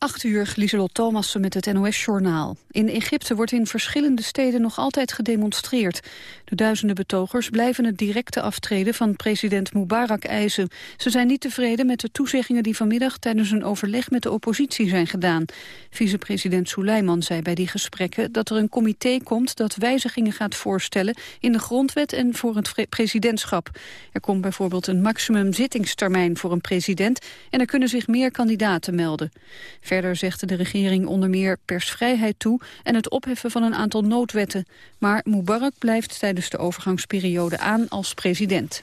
8 uur, Lieselot Thomassen met het NOS-journaal. In Egypte wordt in verschillende steden nog altijd gedemonstreerd. De duizenden betogers blijven het directe aftreden van president Mubarak eisen. Ze zijn niet tevreden met de toezeggingen die vanmiddag tijdens een overleg met de oppositie zijn gedaan. Vicepresident Suleiman zei bij die gesprekken dat er een comité komt dat wijzigingen gaat voorstellen in de grondwet en voor het presidentschap. Er komt bijvoorbeeld een maximum zittingstermijn voor een president en er kunnen zich meer kandidaten melden. Verder zegde de regering onder meer persvrijheid toe en het opheffen van een aantal noodwetten. Maar Mubarak blijft tijdens de overgangsperiode aan als president.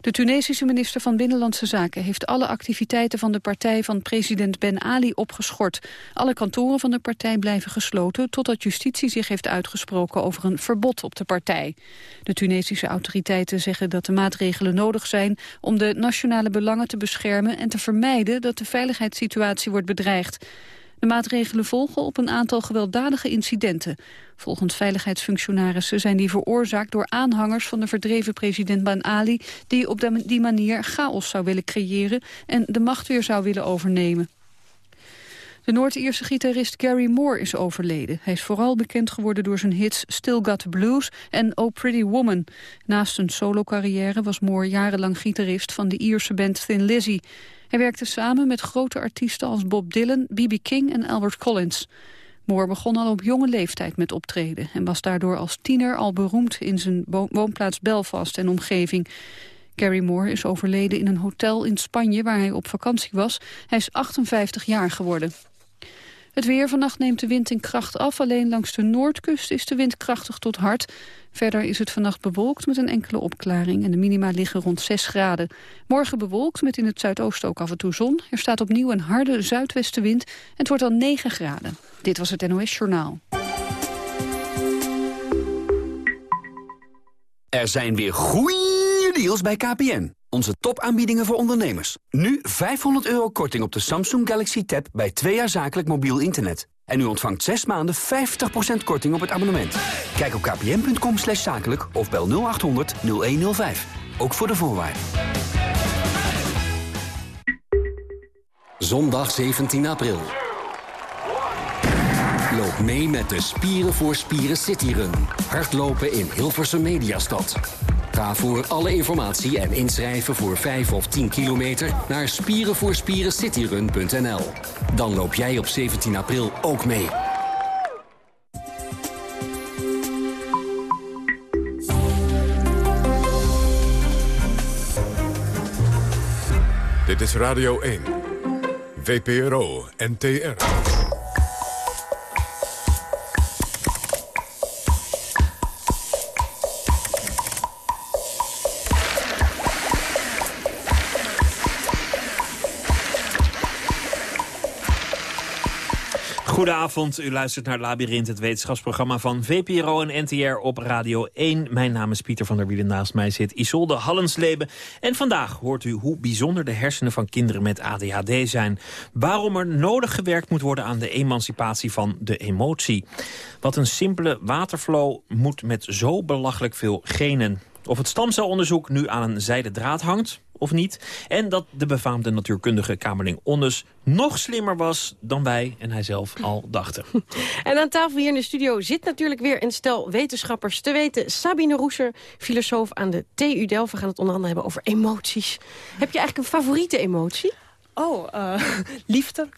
De Tunesische minister van Binnenlandse Zaken heeft alle activiteiten van de partij van president Ben Ali opgeschort. Alle kantoren van de partij blijven gesloten totdat justitie zich heeft uitgesproken over een verbod op de partij. De Tunesische autoriteiten zeggen dat de maatregelen nodig zijn om de nationale belangen te beschermen en te vermijden dat de veiligheidssituatie wordt bedreigd. De maatregelen volgen op een aantal gewelddadige incidenten. Volgens veiligheidsfunctionarissen zijn die veroorzaakt door aanhangers van de verdreven president Ben Ali... die op die manier chaos zou willen creëren en de macht weer zou willen overnemen. De Noord-Ierse gitarist Gary Moore is overleden. Hij is vooral bekend geworden door zijn hits Still Got the Blues en Oh Pretty Woman. Naast zijn solo-carrière was Moore jarenlang gitarist van de Ierse band Thin Lizzy. Hij werkte samen met grote artiesten als Bob Dylan, B.B. King en Albert Collins. Moore begon al op jonge leeftijd met optreden... en was daardoor als tiener al beroemd in zijn woonplaats Belfast en omgeving. Gary Moore is overleden in een hotel in Spanje waar hij op vakantie was. Hij is 58 jaar geworden. Het weer vannacht neemt de wind in kracht af. Alleen langs de noordkust is de wind krachtig tot hard. Verder is het vannacht bewolkt met een enkele opklaring... en de minima liggen rond 6 graden. Morgen bewolkt met in het zuidoosten ook af en toe zon. Er staat opnieuw een harde zuidwestenwind en het wordt dan 9 graden. Dit was het NOS Journaal. Er zijn weer goeie deals bij KPN. Onze topaanbiedingen voor ondernemers. Nu 500 euro korting op de Samsung Galaxy Tab bij twee jaar zakelijk mobiel internet. En u ontvangt 6 maanden 50% korting op het abonnement. Kijk op kpn.com slash zakelijk of bel 0800 0105. Ook voor de voorwaarden. Zondag 17 april. Loop mee met de Spieren voor Spieren City Run. Hardlopen in Hilversum Mediastad. Ga voor alle informatie en inschrijven voor 5 of 10 kilometer naar spierenvoorspierencityrun.nl. Dan loop jij op 17 april ook mee. Dit is Radio 1. VPRO NTR. Goedenavond, u luistert naar Labyrinth, het wetenschapsprogramma van VPRO en NTR op Radio 1. Mijn naam is Pieter van der Wielen, naast mij zit Isolde Hallensleben. En vandaag hoort u hoe bijzonder de hersenen van kinderen met ADHD zijn. Waarom er nodig gewerkt moet worden aan de emancipatie van de emotie. Wat een simpele waterflow moet met zo belachelijk veel genen. Of het stamcelonderzoek nu aan een zijden draad hangt, of niet. En dat de befaamde natuurkundige Kamerling Onnes nog slimmer was dan wij en hij zelf al dachten. En aan tafel hier in de studio zit natuurlijk weer een stel wetenschappers. Te weten Sabine Roeser, filosoof aan de TU Delft. We gaan het onder hebben over emoties. Heb je eigenlijk een favoriete emotie? Oh, uh, liefde.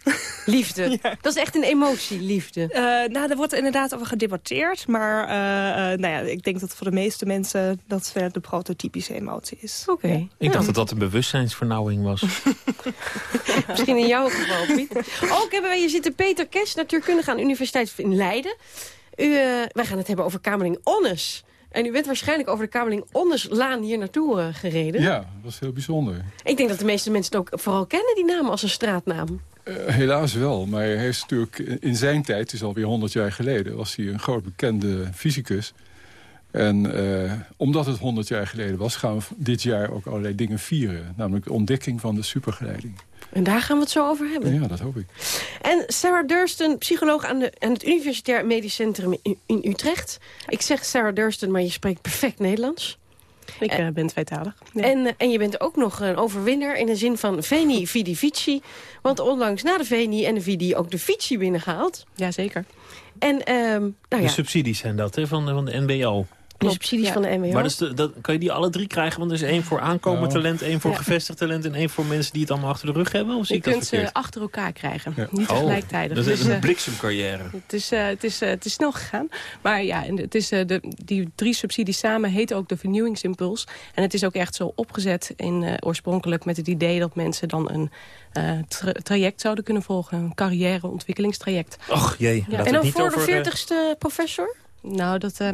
Liefde. Dat is echt een emotie, liefde. Uh, nou, er wordt inderdaad over gedebatteerd. Maar uh, nou ja, ik denk dat voor de meeste mensen dat de prototypische emotie is. Oké. Okay. Ik dacht dat dat een bewustzijnsvernauwing was. Misschien in jouw geval, Piet. Ook hebben wij hier zitten Peter Kes, natuurkundige aan de Universiteit in Leiden. U, wij gaan het hebben over Kamerling Onnes. En u bent waarschijnlijk over de Kamerling Onderslaan hier naartoe uh, gereden. Ja, dat was heel bijzonder. Ik denk dat de meeste mensen het ook vooral kennen, die naam, als een straatnaam. Uh, helaas wel, maar hij is natuurlijk in zijn tijd, het is alweer 100 jaar geleden... was hij een groot bekende fysicus. En uh, omdat het 100 jaar geleden was, gaan we dit jaar ook allerlei dingen vieren. Namelijk de ontdekking van de supergeleiding. En daar gaan we het zo over hebben. Ja, dat hoop ik. En Sarah Durston, psycholoog aan, de, aan het Universitair Medisch Centrum in, in, Utrecht. Ik zeg Sarah Durston, maar je spreekt perfect Nederlands. Ik eh, ben tweetalig. En, eh, en je bent ook nog een overwinnaar in de zin van Veni Vidi Vici. Want onlangs na de Veni en de Vidi ook de Vici binnengehaald. Jazeker. En, ehm, nou ja. De subsidies zijn dat, hè, van, van de NBO. De subsidies van de NWO. Maar dus de, dat, kan je die alle drie krijgen? Want er is één voor aankomend Nou. talent, één voor Ja. gevestigd talent... en één voor mensen die het allemaal achter de rug hebben? Of zie Je ik dat kunt ze achter elkaar krijgen. Ja. Niet Oh, tegelijkertijd. Dat is Dus, een eh, bliksemcarrière. Het is, eh, het, is, eh, het is snel gegaan. Maar ja, en het is, eh, de, die drie subsidies samen heten ook de vernieuwingsimpuls. En het is ook echt zo opgezet in, eh, oorspronkelijk met het idee... dat mensen dan een eh, tra- traject zouden kunnen volgen. Een carrière-ontwikkelingstraject. Och jee, en dan voor over... de 40ste professor? Nou, dat eh,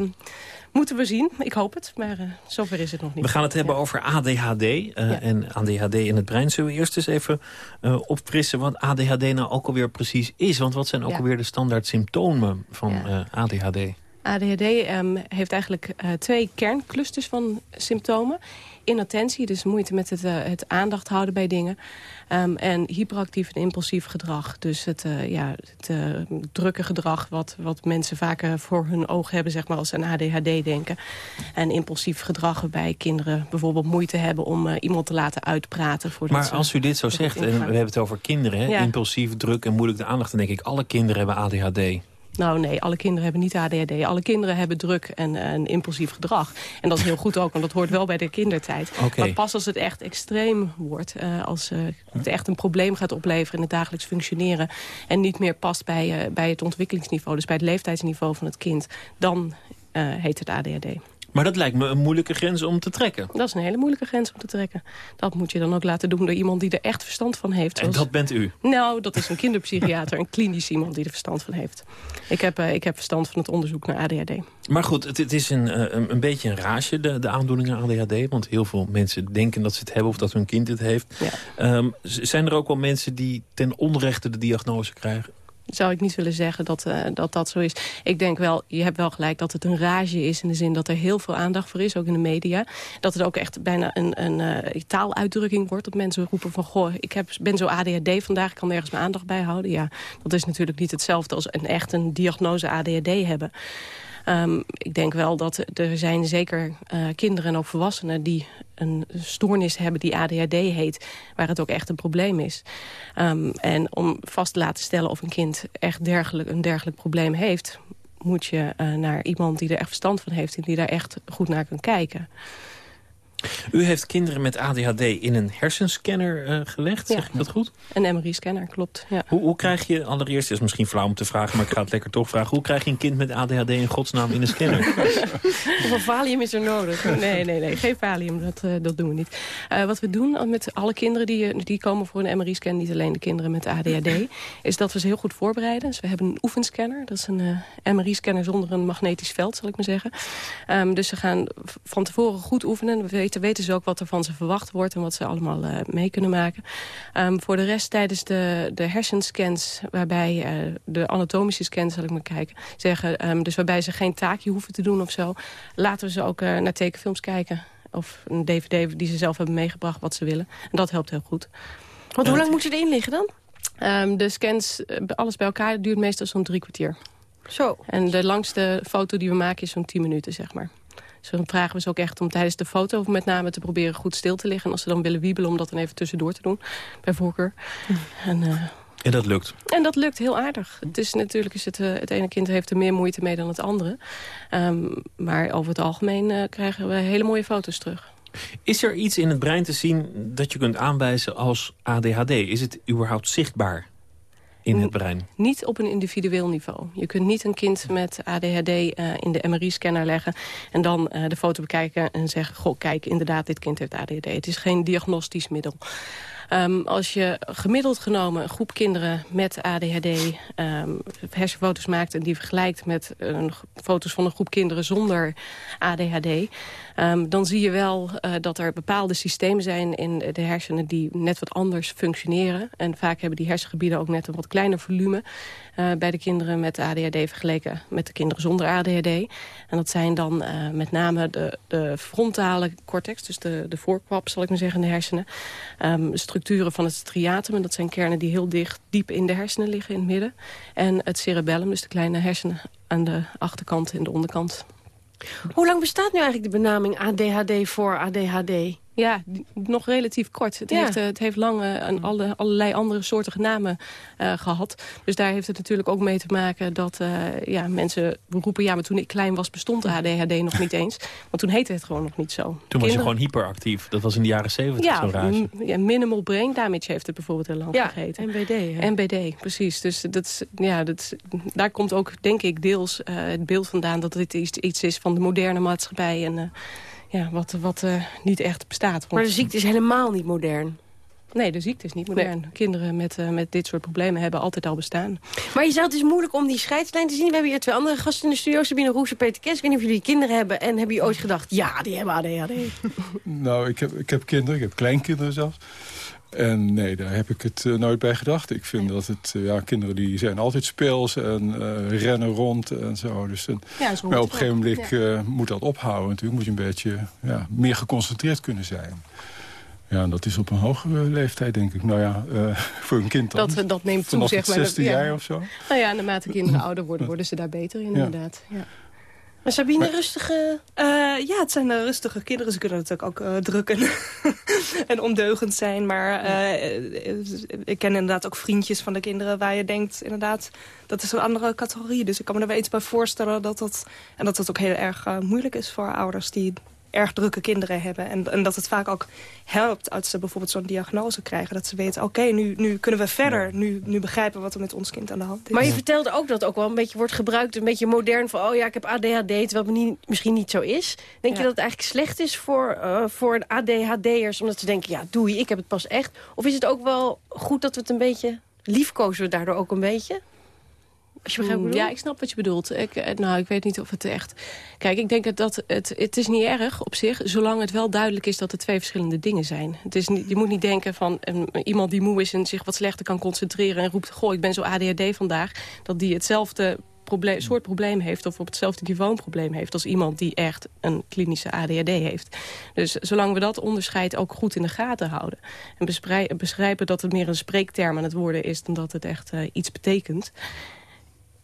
moeten we zien. Ik hoop het, maar eh, zover is het nog niet. We gaan het hebben Ja. over ADHD eh, Ja. en ADHD in het brein. Zullen we eerst eens even eh opfrissen wat ADHD nou ook alweer precies is? Want wat zijn ook alweer de standaard symptomen van Ja. ADHD? ADHD ehm, heeft eigenlijk eh, twee kernclusters van symptomen. Inattentie, dus moeite met het, eh, het aandacht houden bij dingen. Ehm, en hyperactief en impulsief gedrag. Dus het, eh, ja, het drukke gedrag wat, wat mensen vaak eh, voor hun ogen hebben... Zeg maar, als ze aan ADHD denken. En impulsief gedrag waarbij kinderen bijvoorbeeld moeite hebben... om iemand te laten uitpraten. Maar als u dit zo zegt, en we hebben het over kinderen... Ja. impulsief, druk en moeilijk de aandacht... dan denk ik, alle kinderen hebben ADHD. Nou nee, alle kinderen hebben niet ADHD. Alle kinderen hebben druk en, en impulsief gedrag. En dat is heel goed ook, want dat hoort wel bij de kindertijd. Maar pas als het echt extreem wordt... eh, als eh, het echt een probleem gaat opleveren in het dagelijks functioneren... en niet meer past bij, eh, bij het ontwikkelingsniveau... dus bij het leeftijdsniveau van het kind... dan heet het ADHD. Maar dat lijkt me een moeilijke grens om te trekken. Dat is een hele moeilijke grens om te trekken. Dat moet je dan ook laten doen door iemand die er echt verstand van heeft. En zoals- dat bent u. Nou, dat is een kinderpsychiater, een klinisch iemand die er verstand van heeft. Ik heb, eh, ik heb verstand van het onderzoek naar ADHD. Maar goed, het, het is een, eh, een, een beetje een raasje, de, de aandoeningen ADHD. Want heel veel mensen denken dat ze het hebben of dat hun kind het heeft. Ja. Ehm, zijn er ook wel mensen die ten onrechte de diagnose krijgen? Zou ik niet willen zeggen dat, eh, dat dat zo is. Ik denk wel, je hebt wel gelijk dat het een rage is... in de zin dat er heel veel aandacht voor is, ook in de media. Dat het ook echt bijna een, een eh, taaluitdrukking wordt. Dat mensen roepen van, goh, ik heb, ben zo ADHD vandaag... ik kan nergens mijn aandacht bij houden. Ja, dat is natuurlijk niet hetzelfde als een echt een diagnose ADHD hebben. Ehm, ik denk wel dat er zijn zeker eh, kinderen en ook volwassenen... die een stoornis hebben die ADHD heet... waar het ook echt een probleem is. Ehm, en om vast te laten stellen of een kind echt dergelijk, een dergelijk probleem heeft... moet je eh, naar iemand die er echt verstand van heeft... en die daar echt goed naar kan kijken. U heeft kinderen met ADHD in een hersenscanner eh, gelegd, Ja. zeg ik dat goed? Een MRI-scanner, klopt. Ja. Hoe, hoe krijg je, allereerst, is misschien flauw om te vragen... maar ik ga het lekker toch vragen. Hoe krijg je een kind met ADHD in godsnaam in een scanner? Hoeveel valium is er nodig? Nee, nee, nee, geen valium, dat, eh, dat doen we niet. Eh, wat we doen met alle kinderen die, die komen voor een MRI-scan... niet alleen de kinderen met ADHD, is dat we ze heel goed voorbereiden. Dus we hebben een oefenscanner, dat is een MRI-scanner zonder een magnetisch veld, zal ik maar zeggen. Ehm, dus ze gaan van tevoren goed oefenen. We weten, weten ze ook wat er van ze verwacht wordt... en wat ze allemaal eh, mee kunnen maken. Ehm, voor de rest tijdens de, de hersenscans, waarbij eh, de anatomische scans, zal ik maar kijken, zeggen, ehm, dus waarbij ze geen taakje hoeven te doen of zo, laten we ze ook eh, naar tekenfilms kijken. Of een dvd die ze zelf hebben meegebracht, wat ze willen. En dat helpt heel goed. Want hoe lang moet je erin liggen dan? Ehm, de scans, alles bij elkaar, duurt meestal zo'n drie kwartier. Zo. En de langste foto die we maken is zo'n 10 minuten, zeg maar. Dus dan vragen we ze ook echt om tijdens de foto met name te proberen goed stil te liggen. En als ze dan willen wiebelen, om dat dan even tussendoor te doen, bij voorkeur. En, eh, En dat lukt. en dat lukt heel aardig. Het is natuurlijk is het, eh, het ene kind heeft er meer moeite mee dan het andere. Ehm, maar over het algemeen eh, krijgen we hele mooie foto's terug. Is er iets in het brein te zien dat je kunt aanwijzen als ADHD? Is het überhaupt zichtbaar in het brein? Niet op een individueel niveau. Je kunt niet een kind met ADHD eh, in de MRI-scanner leggen... en dan eh, de foto bekijken en zeggen... goh, kijk, inderdaad, dit kind heeft ADHD. Het is geen diagnostisch middel. Ehm, als je gemiddeld genomen een groep kinderen met ADHD ehm, hersenfoto's maakt... en die vergelijkt met een, foto's van een groep kinderen zonder ADHD... ehm, dan zie je wel eh, dat er bepaalde systemen zijn in de hersenen... die net wat anders functioneren. En vaak hebben die hersengebieden ook net een wat kleiner volume... eh, bij de kinderen met ADHD vergeleken met de kinderen zonder ADHD. En dat zijn dan eh, met name de, de frontale cortex, dus de, de voorkwap, zal ik maar zeggen, de hersenen. Structuren van het striatum, en dat zijn kernen die heel dicht, diep in de hersenen liggen, in het midden. En het cerebellum, dus de kleine hersenen aan de achterkant en de onderkant. Hoe lang bestaat nu eigenlijk de benaming ADHD voor ADHD? Ja, nog relatief kort. Het, Ja. heeft, eh, het heeft lang een alle, allerlei andere soortige namen eh, gehad. Dus daar heeft het natuurlijk ook mee te maken dat eh, ja, mensen roepen... ja, maar toen ik klein was bestond de ADHD nog niet eens. Want toen heette het gewoon nog niet zo. Toen was je gewoon hyperactief. Dat was in de jaren zeventig ja, zo'n rage. ja, minimal brain damage heeft het bijvoorbeeld heel lang Ja, gegeten. NBD. hè? NBD, precies. Dus dat, is- ja, dat, is- daar komt ook, denk ik, deels eh, het beeld vandaan... dat dit iets, iets is van de moderne maatschappij... en eh, ja, wat, wat eh, niet echt bestaat. Maar de ziekte is helemaal niet modern. Nee, de ziekte is niet modern. Kinderen met, eh, met dit soort problemen hebben altijd al bestaan. Maar je zei het is moeilijk om die scheidslijn te zien. We hebben hier twee andere gasten in de studio. Sabine Roes en Peter Kes. Ik weet niet of jullie kinderen hebben. En hebben jullie ooit gedacht, ja, die hebben ADHD. Nou, ik heb, ik heb kinderen, ik heb kleinkinderen zelfs. En nee, daar heb ik het eh, nooit bij gedacht. Ik vind dat het, eh, ja, kinderen die zijn altijd speels en eh, rennen rond en zo. Dus, en, Ja, zo maar op een gegeven moment moet dat ophouden natuurlijk. Moet je een beetje ja, meer geconcentreerd kunnen zijn. Ja, en dat is op een hogere leeftijd, denk ik. Nou ja, voor een kind dan. Dat, dat neemt toe, Vanaf zeg maar. Dat- zesde ja. jaar of zo. Nou ja, naarmate kinderen ouder worden, worden ze daar beter in, Ja. inderdaad. Ja. Maar Sabine, rustige... Eh, ja, het zijn eh, rustige kinderen. Ze kunnen natuurlijk ook eh, druk en, en ondeugend zijn. Maar ik ken inderdaad ook vriendjes van de kinderen... waar je denkt, inderdaad, dat is een andere categorie. Dus ik kan me er wel iets bij voorstellen dat dat... en dat het ook heel erg moeilijk is voor ouders... die erg drukke kinderen hebben. En, en dat het vaak ook helpt als ze bijvoorbeeld zo'n diagnose krijgen. Dat ze weten, oké, nu, nu kunnen we verder. Nu, nu begrijpen wat er met ons kind aan de hand is. Maar je vertelde ook dat het ook wel een beetje wordt gebruikt. Een beetje modern van, oh ja, ik heb ADHD. Terwijl het niet, misschien niet zo is. Denk je dat het eigenlijk slecht is voor, eh voor ADHD'ers? Omdat ze denken, ja, doei, ik heb het pas echt. Of is het ook wel goed dat we het een beetje... liefkozen we daardoor ook een beetje? Als je begrijpt ik Ja, ik snap wat je bedoelt. Ik, eh, nou, ik weet niet of het echt... Kijk, ik denk dat het, het is niet erg op zich... zolang het wel duidelijk is dat het twee verschillende dingen zijn. Het is niet, je moet niet denken van een, iemand die moe is... en zich wat slechter kan concentreren en roept... goh, ik ben zo ADHD vandaag... dat die hetzelfde probleem, soort probleem heeft... of op hetzelfde niveau een probleem heeft... als iemand die echt een klinische ADHD heeft. Dus zolang we dat onderscheid ook goed in de gaten houden... en beschrijven dat het meer een spreekterm aan het worden is... dan dat het echt eh, iets betekent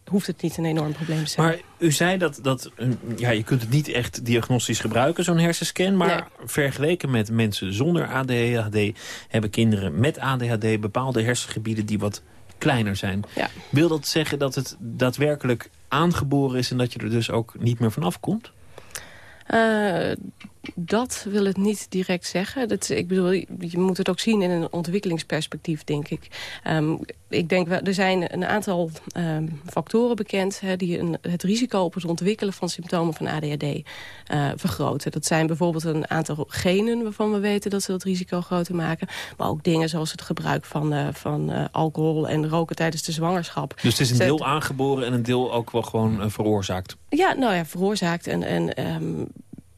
hoeft het niet een enorm probleem te zijn. Maar u zei dat, dat eh, ja, je kunt het niet echt diagnostisch gebruiken, zo'n hersenscan. Maar vergeleken met mensen zonder ADHD... hebben kinderen met ADHD bepaalde hersengebieden die wat kleiner zijn. Ja. Wil dat zeggen dat het daadwerkelijk aangeboren is... en dat je er dus ook niet meer vanaf komt? Eh, dat wil het niet direct zeggen. Dat, ik bedoel, je moet het ook zien in een ontwikkelingsperspectief, denk ik. Ehm, ik denk, wel, er zijn een aantal ehm, factoren bekend... Die een, het risico op het ontwikkelen van symptomen van ADHD eh, vergroten. Dat zijn bijvoorbeeld een aantal genen waarvan we weten dat ze dat risico groter maken. Maar ook dingen zoals het gebruik van, eh, van eh, alcohol en roken tijdens de zwangerschap. Dus het is een Zet- deel aangeboren en een deel ook wel gewoon veroorzaakt. Ja, nou ja, veroorzaakt en, en ehm,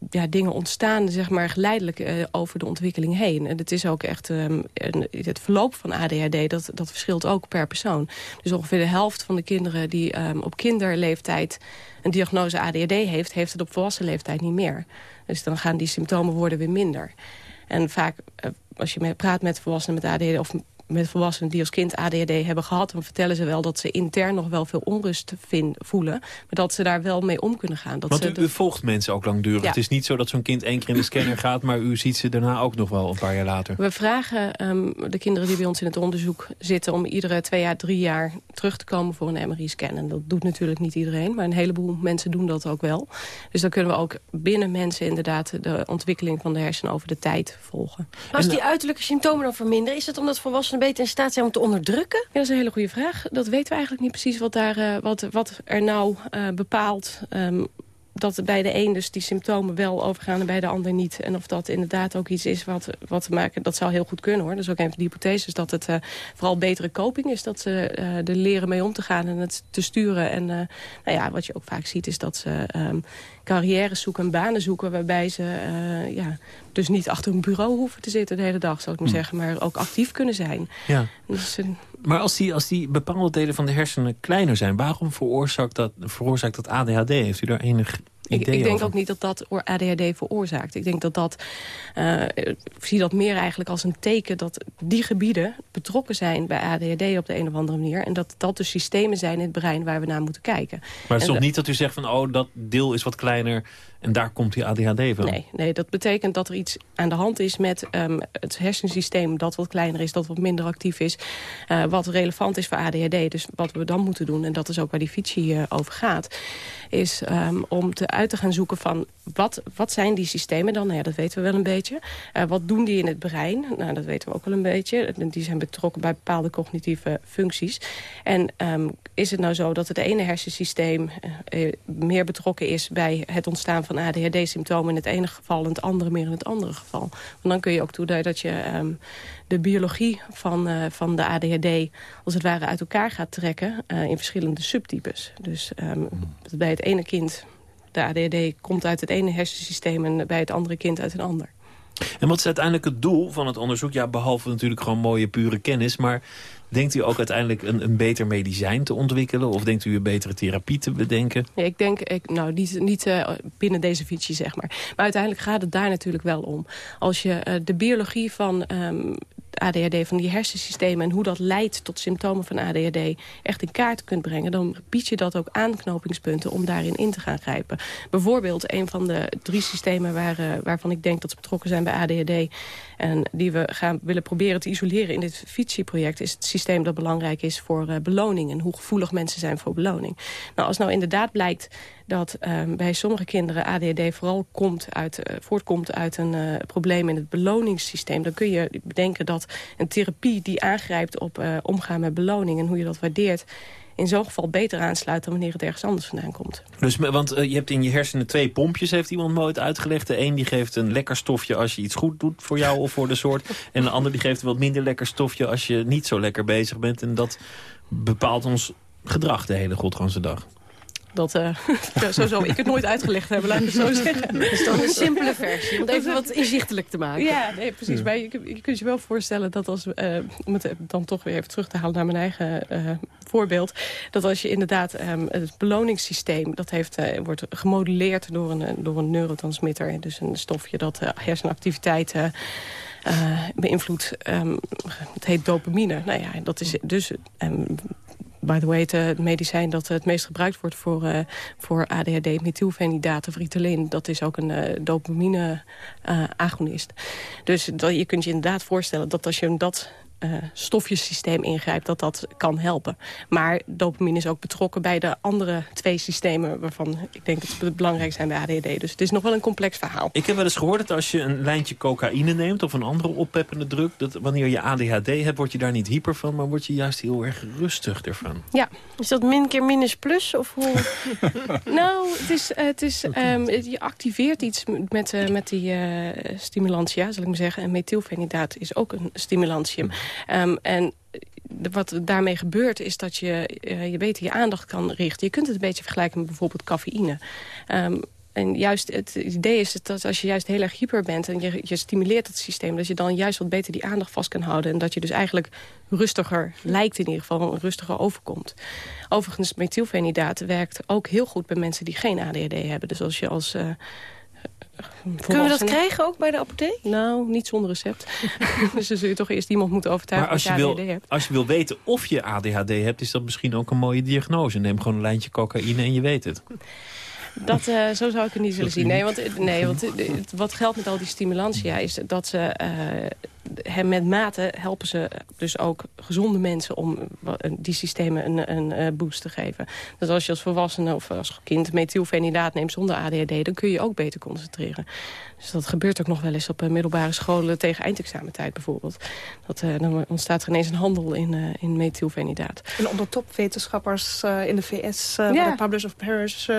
ja, dingen ontstaan zeg maar geleidelijk eh, over de ontwikkeling heen. En het is ook echt ehm, het verloop van ADHD, dat, dat verschilt ook per persoon. Dus ongeveer de helft van de kinderen die ehm, op kinderleeftijd een diagnose ADHD heeft, heeft het op volwassen leeftijd niet meer. Dus dan gaan die symptomen worden weer minder. En vaak, eh, als je praat met volwassenen met ADHD... of met volwassenen die als kind ADHD hebben gehad... dan vertellen ze wel dat ze intern nog wel veel onrust voelen... maar dat ze daar wel mee om kunnen gaan. Dat Want ze u, de- u volgt mensen ook langdurig. Ja. Het is niet zo dat zo'n kind één keer in de scanner gaat... maar u ziet ze daarna ook nog wel een paar jaar later. We vragen ehm, de kinderen die bij ons in het onderzoek zitten... om iedere twee jaar, drie jaar terug te komen voor een MRI-scan. En dat doet natuurlijk niet iedereen, maar een heleboel mensen doen dat ook wel. Dus dan kunnen we ook binnen mensen inderdaad... de ontwikkeling van de hersenen over de tijd volgen. Maar als die uiterlijke symptomen dan verminderen... is het omdat volwassenen beter in staat zijn om te onderdrukken? Ja, dat is een hele goede vraag. Dat weten we eigenlijk niet precies wat, daar, eh, wat, wat er nou eh, bepaalt... ehm, dat bij de een dus die symptomen wel overgaan en bij de ander niet. En of dat inderdaad ook iets is wat, wat te maken... Dat zou heel goed kunnen hoor. Dat is ook een van de hypotheses dat het eh, vooral betere coping is. Dat ze eh er leren mee om te gaan en het te sturen. En eh, nou ja, wat je ook vaak ziet is dat ze ehm carrières zoeken en banen zoeken... waarbij ze ja, dus niet achter een bureau hoeven te zitten de hele dag, zou ik maar zeggen. Maar ook actief kunnen zijn. Ja. Dus, Maar als die, als die bepaalde delen van de hersenen kleiner zijn... waarom veroorzaakt dat, veroorzaakt dat ADHD? Heeft u daar enig Ik, ik, denk ook niet dat dat ADHD veroorzaakt. Ik denk dat dat, uh, ik zie dat meer eigenlijk als een teken dat die gebieden betrokken zijn bij ADHD op de een of andere manier. En dat dat de systemen zijn in het brein waar we naar moeten kijken. Maar het is toch niet dat u zegt van, oh, dat deel is wat kleiner en daar komt die ADHD van? Nee, nee dat betekent dat er iets aan de hand is met um, het hersensysteem dat wat kleiner is, dat wat minder actief is, uh, wat relevant is voor ADHD. Dus wat we dan moeten doen, en dat is ook waar die fietsie uh, over gaat, is um, om te uit te gaan zoeken van wat, wat zijn die systemen dan? Nou dat weten we wel een beetje. Uh, wat doen die in het brein? Nou, dat weten we ook wel een beetje. Die zijn betrokken bij bepaalde cognitieve functies. En um, is het nou zo dat het ene hersensysteem meer betrokken is bij het ontstaan van ADHD-symptomen in het ene geval en het andere meer in het andere geval? Want dan kun je ook toeduiden dat je um, de biologie van, uh, van de ADHD als het ware uit elkaar gaat trekken in verschillende subtypes. Dus um, bij het ene kind de ADHD komt uit het ene hersensysteem... en bij het andere kind uit een ander. En wat is uiteindelijk het doel van het onderzoek? Ja, behalve natuurlijk gewoon mooie pure kennis... maar denkt u ook uiteindelijk een, een beter medicijn te ontwikkelen? Of denkt u een betere therapie te bedenken? Ja, ik denk, ik, nou, niet, niet uh, binnen deze fietsje, zeg maar. Maar uiteindelijk gaat het daar natuurlijk wel om. Als je uh, de biologie van um, ADHD, van die hersensystemen... en hoe dat leidt tot symptomen van ADHD echt in kaart kunt brengen... dan bied je dat ook aanknopingspunten om daarin in te gaan grijpen. Bijvoorbeeld een van de drie systemen waar, uh, waarvan ik denk dat ze betrokken zijn bij ADHD... en die we gaan willen proberen te isoleren in dit fietsieproject... is het systeem dat belangrijk is voor uh, beloning... en hoe gevoelig mensen zijn voor beloning. Nou, als nou inderdaad blijkt dat um, bij sommige kinderen ADHD vooral komt uit, uh, voortkomt uit een uh, probleem in het beloningssysteem... dan kun je bedenken dat een therapie die aangrijpt op uh, omgaan met beloning... en hoe je dat waardeert in zo'n geval beter aansluit dan wanneer het ergens anders vandaan komt. Dus, want uh, je hebt in je hersenen twee pompjes, heeft iemand mooi uitgelegd. De een die geeft een lekker stofje als je iets goed doet voor jou of voor de soort. En de ander die geeft een wat minder lekker stofje als je niet zo lekker bezig bent. En dat bepaalt ons gedrag de hele godganse dag. Dat, uh, zo zou ik het nooit uitgelegd hebben, laat ik het zo zeggen. Dat is toch een simpele versie, om even wat inzichtelijk te maken. Ja, nee, precies. Maar je, je kunt je wel voorstellen dat als... Uh, om het dan toch weer even terug te halen naar mijn eigen uh, voorbeeld... dat als je inderdaad um, het beloningssysteem... dat heeft, wordt gemoduleerd door een, door een neurotransmitter. Dus een stofje dat hersenactiviteit... Uh, beïnvloedt. Um, het heet dopamine. Nou ja, dat is dus um, by the way, het, het, medicijn dat het meest gebruikt wordt voor, uh, voor ADHD, methylfenidaat of Ritalin, dat is ook een uh, dopamine-agonist. Dus dat, je kunt je inderdaad voorstellen dat als je dat uh, stofjesysteem ingrijpt, dat dat kan helpen. Maar dopamine is ook betrokken bij de andere twee systemen... waarvan ik denk dat ze belangrijk zijn bij ADHD. Dus het is nog wel een complex verhaal. Ik heb wel eens gehoord dat als je een lijntje cocaïne neemt... of een andere oppeppende druk, dat wanneer je ADHD hebt... word je daar niet hyper van, maar word je juist heel erg rustig ervan. Ja. Is dat min keer minus plus? Of hoe? nou, het is, het is, um, je activeert iets met, uh, met die uh, stimulantia, zal ik maar zeggen. En methylfenidaat is ook een stimulantium. Um, en wat daarmee gebeurt is dat je uh, je beter je aandacht kan richten. Je kunt het een beetje vergelijken met bijvoorbeeld cafeïne. Um, en juist het idee is dat als je juist heel erg hyper bent... en je, je stimuleert het systeem, dat je dan juist wat beter die aandacht vast kan houden. En dat je dus eigenlijk rustiger lijkt in ieder geval, rustiger overkomt. Overigens, methylfenidaat werkt ook heel goed bij mensen die geen ADHD hebben. Dus als je als... Uh, Kunnen we dat krijgen ook bij de apotheek? Nou, niet zonder recept. dus dan zul je toch eerst iemand moeten overtuigen maar als je, wil, hebt. Als je wil weten of je ADHD hebt, is dat misschien ook een mooie diagnose. Neem gewoon een lijntje cocaïne en je weet het. Dat, uh, zo zou ik het niet willen zien. Nee, want, nee, want wat geldt met al die stimulantia is dat ze... Uh, met mate helpen ze dus ook gezonde mensen om die systemen een, een uh, boost te geven. Dus als je als volwassene of als kind methylfenidaat neemt zonder ADHD... dan kun je ook beter concentreren. Dus dat gebeurt ook nog wel eens op middelbare scholen tegen eindexamentijd bijvoorbeeld. Dat, dan ontstaat er ineens een handel in, in methylfenidaat. En onder topwetenschappers in de VS, ja. de Publish of Paris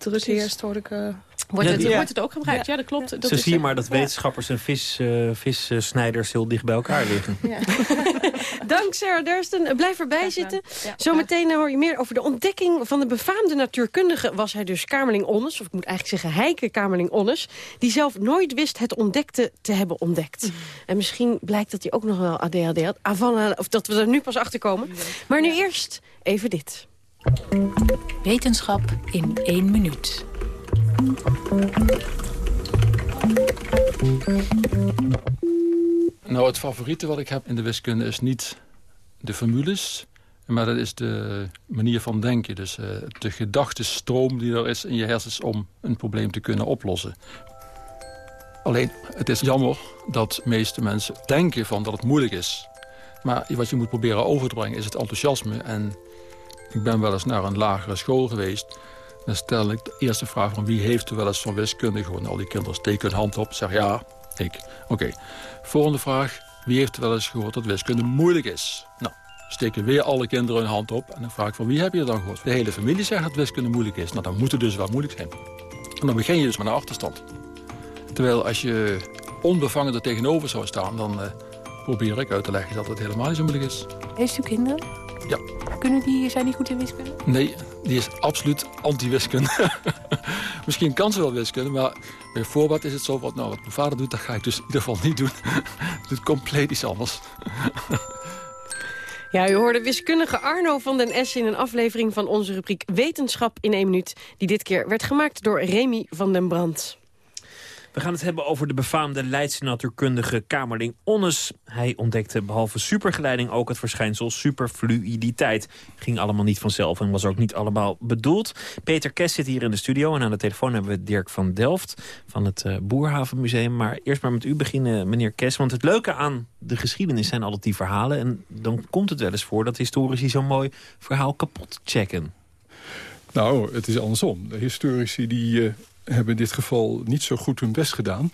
terug eerst hoorde ik... Uh... Wordt, ja, het, ja. wordt het ook gebruikt? Ja, dat klopt. Dat Zo zie je maar dat wetenschappers en vis, uh, vissnijders heel dicht bij elkaar liggen. Dank Sarah Dersten. Blijf erbij zitten. Zometeen hoor je meer over de ontdekking van de befaamde natuurkundige... was hij dus Kamerling Onnes, of ik moet eigenlijk zeggen Heike Kamerling Onnes... die zelf nooit wist het ontdekte te hebben ontdekt. Mm. En misschien blijkt dat hij ook nog wel ADHD had. Avant, of dat we er nu pas achter komen. Maar nu eerst even dit. Wetenschap in één minuut. Nou, het favoriete wat ik heb in de wiskunde is niet de formules... maar dat is de manier van denken. Dus uh, de gedachtenstroom die er is in je hersens om een probleem te kunnen oplossen. Alleen, het is jammer dat de meeste mensen denken van dat het moeilijk is. Maar wat je moet proberen over te brengen is het enthousiasme. En ik ben wel eens naar een lagere school geweest. Dan stel ik de eerste vraag van wie heeft er wel eens van wiskunde gewoon al die kinderen steken hun hand op. Zeg ja, ik. Oké. Volgende vraag. Wie heeft er wel eens gehoord dat wiskunde moeilijk is? Nou, steken weer alle kinderen hun hand op. En dan vraag ik van wie heb je dan gehoord? De hele familie zegt dat wiskunde moeilijk is. Nou, dan moet het dus wel moeilijk zijn. En dan begin je dus met een achterstand. Terwijl als je onbevangen er tegenover zou staan... dan uh, probeer ik uit te leggen dat het helemaal niet zo moeilijk is. Heeft u kinderen? Ja. Kunnen die, zijn die goed in wiskunde? Nee, die is absoluut anti-wiskunde. Misschien kan ze wel wiskunde, maar bij voorbaat is het zo... Wat, nou, wat mijn vader doet, dat ga ik dus in ieder geval niet doen. doet compleet iets anders. Ja, u hoorde wiskundige Arno van den Essen in een aflevering van onze rubriek Wetenschap in 1 minuut... die dit keer werd gemaakt door Remy van den Brand. We gaan het hebben over de befaamde Leidse natuurkundige Kamerling Onnes. Hij ontdekte behalve supergeleiding ook het verschijnsel superfluiditeit. Ging allemaal niet vanzelf en was ook niet allemaal bedoeld. Peter Kess zit hier in de studio en aan de telefoon hebben we Dirk van Delft van het uh, Boerhavenmuseum. Maar eerst maar met u beginnen, meneer Kess. Want het leuke aan de geschiedenis zijn altijd die verhalen. En dan komt het wel eens voor dat historici zo'n mooi verhaal kapot checken. Nou, het is andersom. De historici die uh, hebben in dit geval niet zo goed hun best gedaan.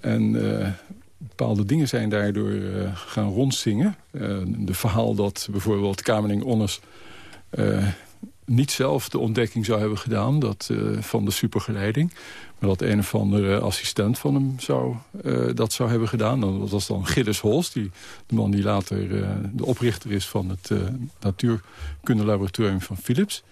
En uh, bepaalde dingen zijn daardoor uh, gaan rondzingen. Uh, de verhaal dat bijvoorbeeld Kamerling Onnes niet zelf de ontdekking zou hebben gedaan dat, van de supergeleiding. Maar dat een of andere assistent van hem zou, dat zou hebben gedaan. Dat was dan Gilles Holst, die, de man die later de oprichter is van het natuurkundelaboratorium van Philips.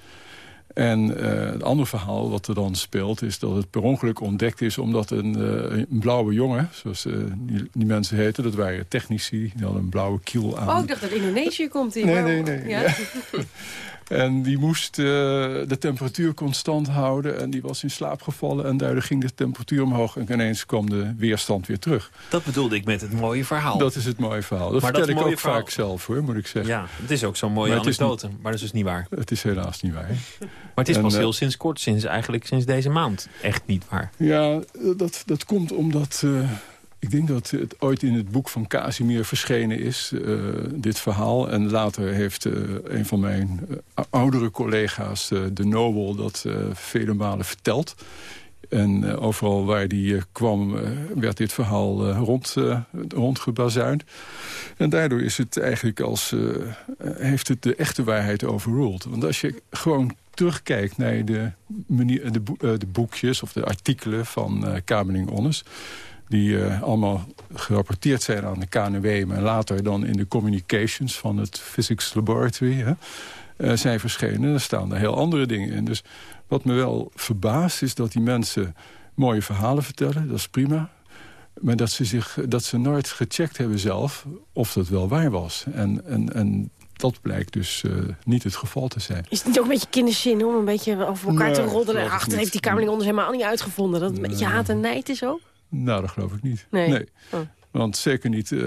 En uh, het andere verhaal wat er dan speelt is dat het per ongeluk ontdekt is... omdat een, uh, een blauwe jongen, zoals uh, die, die, mensen heten... dat waren technici, die hadden een blauwe kiel aan. Oh, ik dacht dat Indonesië komt hier. Nee, nee, nee. Ja. Ja. En die moest uh, de temperatuur constant houden. En die was in slaap gevallen. En daardoor ging de temperatuur omhoog. En ineens kwam de weerstand weer terug. Dat bedoelde ik met het mooie verhaal. Dat is het mooie verhaal. Dat maar vertel dat ik ook verhaal... vaak zelf, hoor, moet ik zeggen. Ja, het is ook zo'n mooie maar anekdote. Maar dat is dus niet waar. Het is helaas niet waar. maar het is en, pas heel uh, sinds kort, sinds, eigenlijk sinds deze maand. Echt niet waar. Ja, dat, dat komt omdat... Uh, ik denk dat het ooit in het boek van Casimir verschenen is, uh, dit verhaal. En later heeft uh, een van mijn uh, oudere collega's, De Nobel, dat vele malen verteld. En overal waar die kwam, werd dit verhaal rond, rondgebazuind. En daardoor is het eigenlijk als, heeft het de echte waarheid overruled. Want als je gewoon terugkijkt naar de, manier, de, de boekjes of de artikelen van Kamerling Onnes die uh, allemaal gerapporteerd zijn aan de KNW... maar later dan in de communications van het Physics Laboratory hè, uh, zijn verschenen. Daar staan er heel andere dingen in. Dus wat me wel verbaast is dat die mensen mooie verhalen vertellen. Dat is prima. Maar dat ze, zich, dat ze nooit gecheckt hebben zelf of dat wel waar was. En, en, en dat blijkt dus uh, niet het geval te zijn. Is het niet ook een beetje kinderzin om een beetje over elkaar nee, te roddelen? Achter heeft die Kamerling ons helemaal niet uitgevonden. Dat een beetje haat en nijd is ook? Nou, dat geloof ik niet. Nee. Oh. Want zeker niet, uh,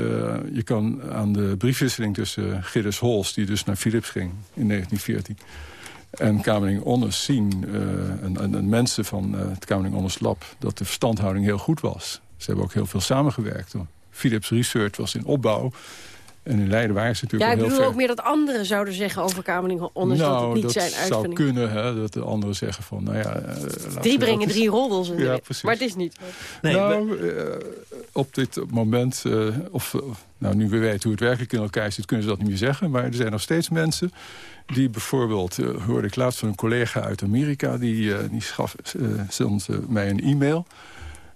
je kan aan de briefwisseling tussen uh, Gilles Holst... die dus naar Philips ging in 1914... en Kamerling Onnes zien, uh, en, en, en, mensen van het Kamerling Onnes Lab... dat de verstandhouding heel goed was. Ze hebben ook heel veel samengewerkt. Philips Research was in opbouw. En in Leiden waren ze natuurlijk ja, heel ver... Ja, ik bedoel ook meer dat anderen zouden zeggen over Kamerling Onders nou, dat het niet zijn uitvinding. zou kunnen, hè, dat de anderen zeggen van, nou ja... Uh, drie brengen drie roddels in ja, precies. Maar het is niet. Nee, nou, uh, op dit moment, uh, of nou, nu we weten hoe het werkelijk in elkaar zit, kunnen ze dat niet meer zeggen. Maar er zijn nog steeds mensen die bijvoorbeeld, hoorde ik laatst van een collega uit Amerika, die, die schaf, zond mij een e-mail...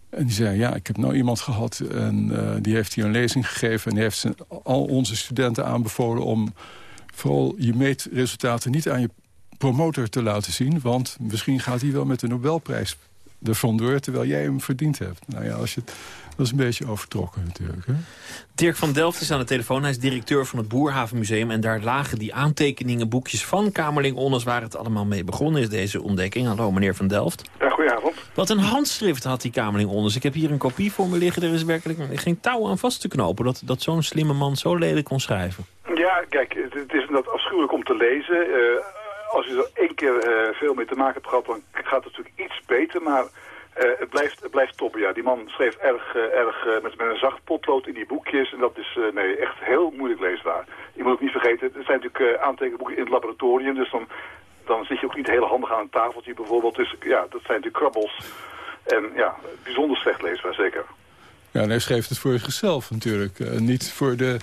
En die zei, ja, ik heb nou iemand gehad en uh, die heeft hier een lezing gegeven... en die heeft zijn, al onze studenten aanbevolen om vooral je meetresultaten niet aan je promotor te laten zien... want misschien gaat hij wel met de Nobelprijs ervan door... terwijl jij hem verdiend hebt. Nou ja, als je Dat is een beetje overtrokken natuurlijk. Hè? Dirk van Delft is aan de telefoon. Hij is directeur van het Boerhavenmuseum. En daar lagen die aantekeningen, boekjes van Kamerling Onnes... waar het allemaal mee begonnen is, deze ontdekking. Hallo, meneer van Delft. Ja, goedenavond. Wat een handschrift had die Kamerling Onnes. Ik heb hier een kopie voor me liggen. Er is werkelijk geen touw aan vast te knopen... dat, dat zo'n slimme man zo lelijk kon schrijven. Ja, kijk, het, het is inderdaad afschuwelijk om te lezen. Uh, als je er één keer uh, veel mee te maken hebt gehad... dan gaat het natuurlijk iets beter, maar... Uh, het, blijft, het blijft top, ja. Die man schreef erg, uh, erg met, met een zacht potlood in die boekjes. En dat is nee, echt heel moeilijk leesbaar. Je moet ook niet vergeten, er zijn natuurlijk aantekenboeken in het laboratorium. Dus dan, dan zit je ook niet heel handig aan een tafeltje bijvoorbeeld. Dus ja, dat zijn natuurlijk krabbels. En ja, bijzonder slecht leesbaar, zeker. Ja, en hij schreef het voor zichzelf natuurlijk. niet voor de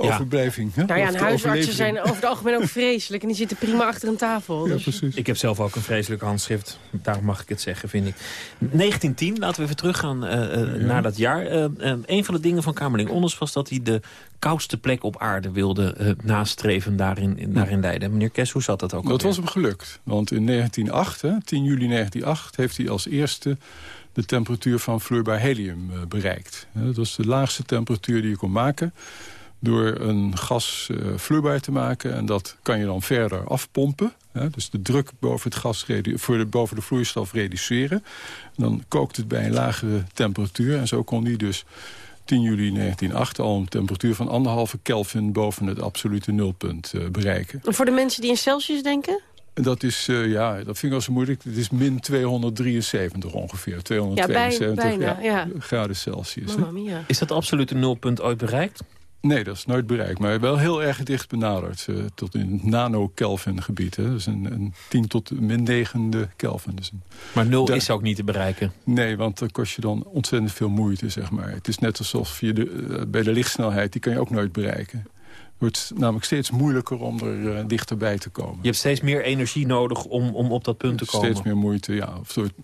overblijving. Hè? Nou ja, en huisartsen zijn over het algemeen ook vreselijk. En die zitten prima achter een tafel. Ja, dus- precies. Ik heb zelf ook een vreselijk handschrift. Daarom mag ik het zeggen, vind ik. 1910, laten we even teruggaan uh, uh, naar dat jaar. Uh, een van de dingen van Kamerling Onnes was dat hij de koudste plek op aarde wilde nastreven daarin, in, daarin Leiden. Meneer Kess, hoe zat dat ook Dat alweer? was hem gelukt. Want in 1908, hè, 10 juli 1908, heeft hij als eerste de temperatuur van vloeibaar helium bereikt. Dat was de laagste temperatuur die je kon maken door een gas uh, vloeibaar te maken. En dat kan je dan verder afpompen. Hè? Dus de druk boven, het gas voor de, boven de vloeistof reduceren. En dan kookt het bij een lagere temperatuur. En zo kon die dus 10 juli 1908 al een temperatuur van anderhalve Kelvin... boven het absolute nulpunt uh, bereiken. En voor de mensen die in Celsius denken? Dat is, uh, ja, dat vind ik wel zo moeilijk. Het is min 273 ongeveer. 272 ja, bijna, ja, graden Celsius. Is dat absolute nulpunt ooit bereikt? Nee, dat is nooit bereikt. Maar wel heel erg dicht benaderd. Uh, tot in het nano-Kelvin gebied. Hè. Dus een, een 10 tot min negende Kelvin. Dus een, maar nul is ook niet te bereiken? Nee, want dan kost je dan ontzettend veel moeite. Zeg maar. Het is net alsof je de, uh, bij de lichtsnelheid... die kan je ook nooit bereiken. Het wordt namelijk steeds moeilijker om er uh, dichterbij te komen. Je hebt steeds meer energie nodig om, om op dat punt te komen? Steeds meer moeite, ja.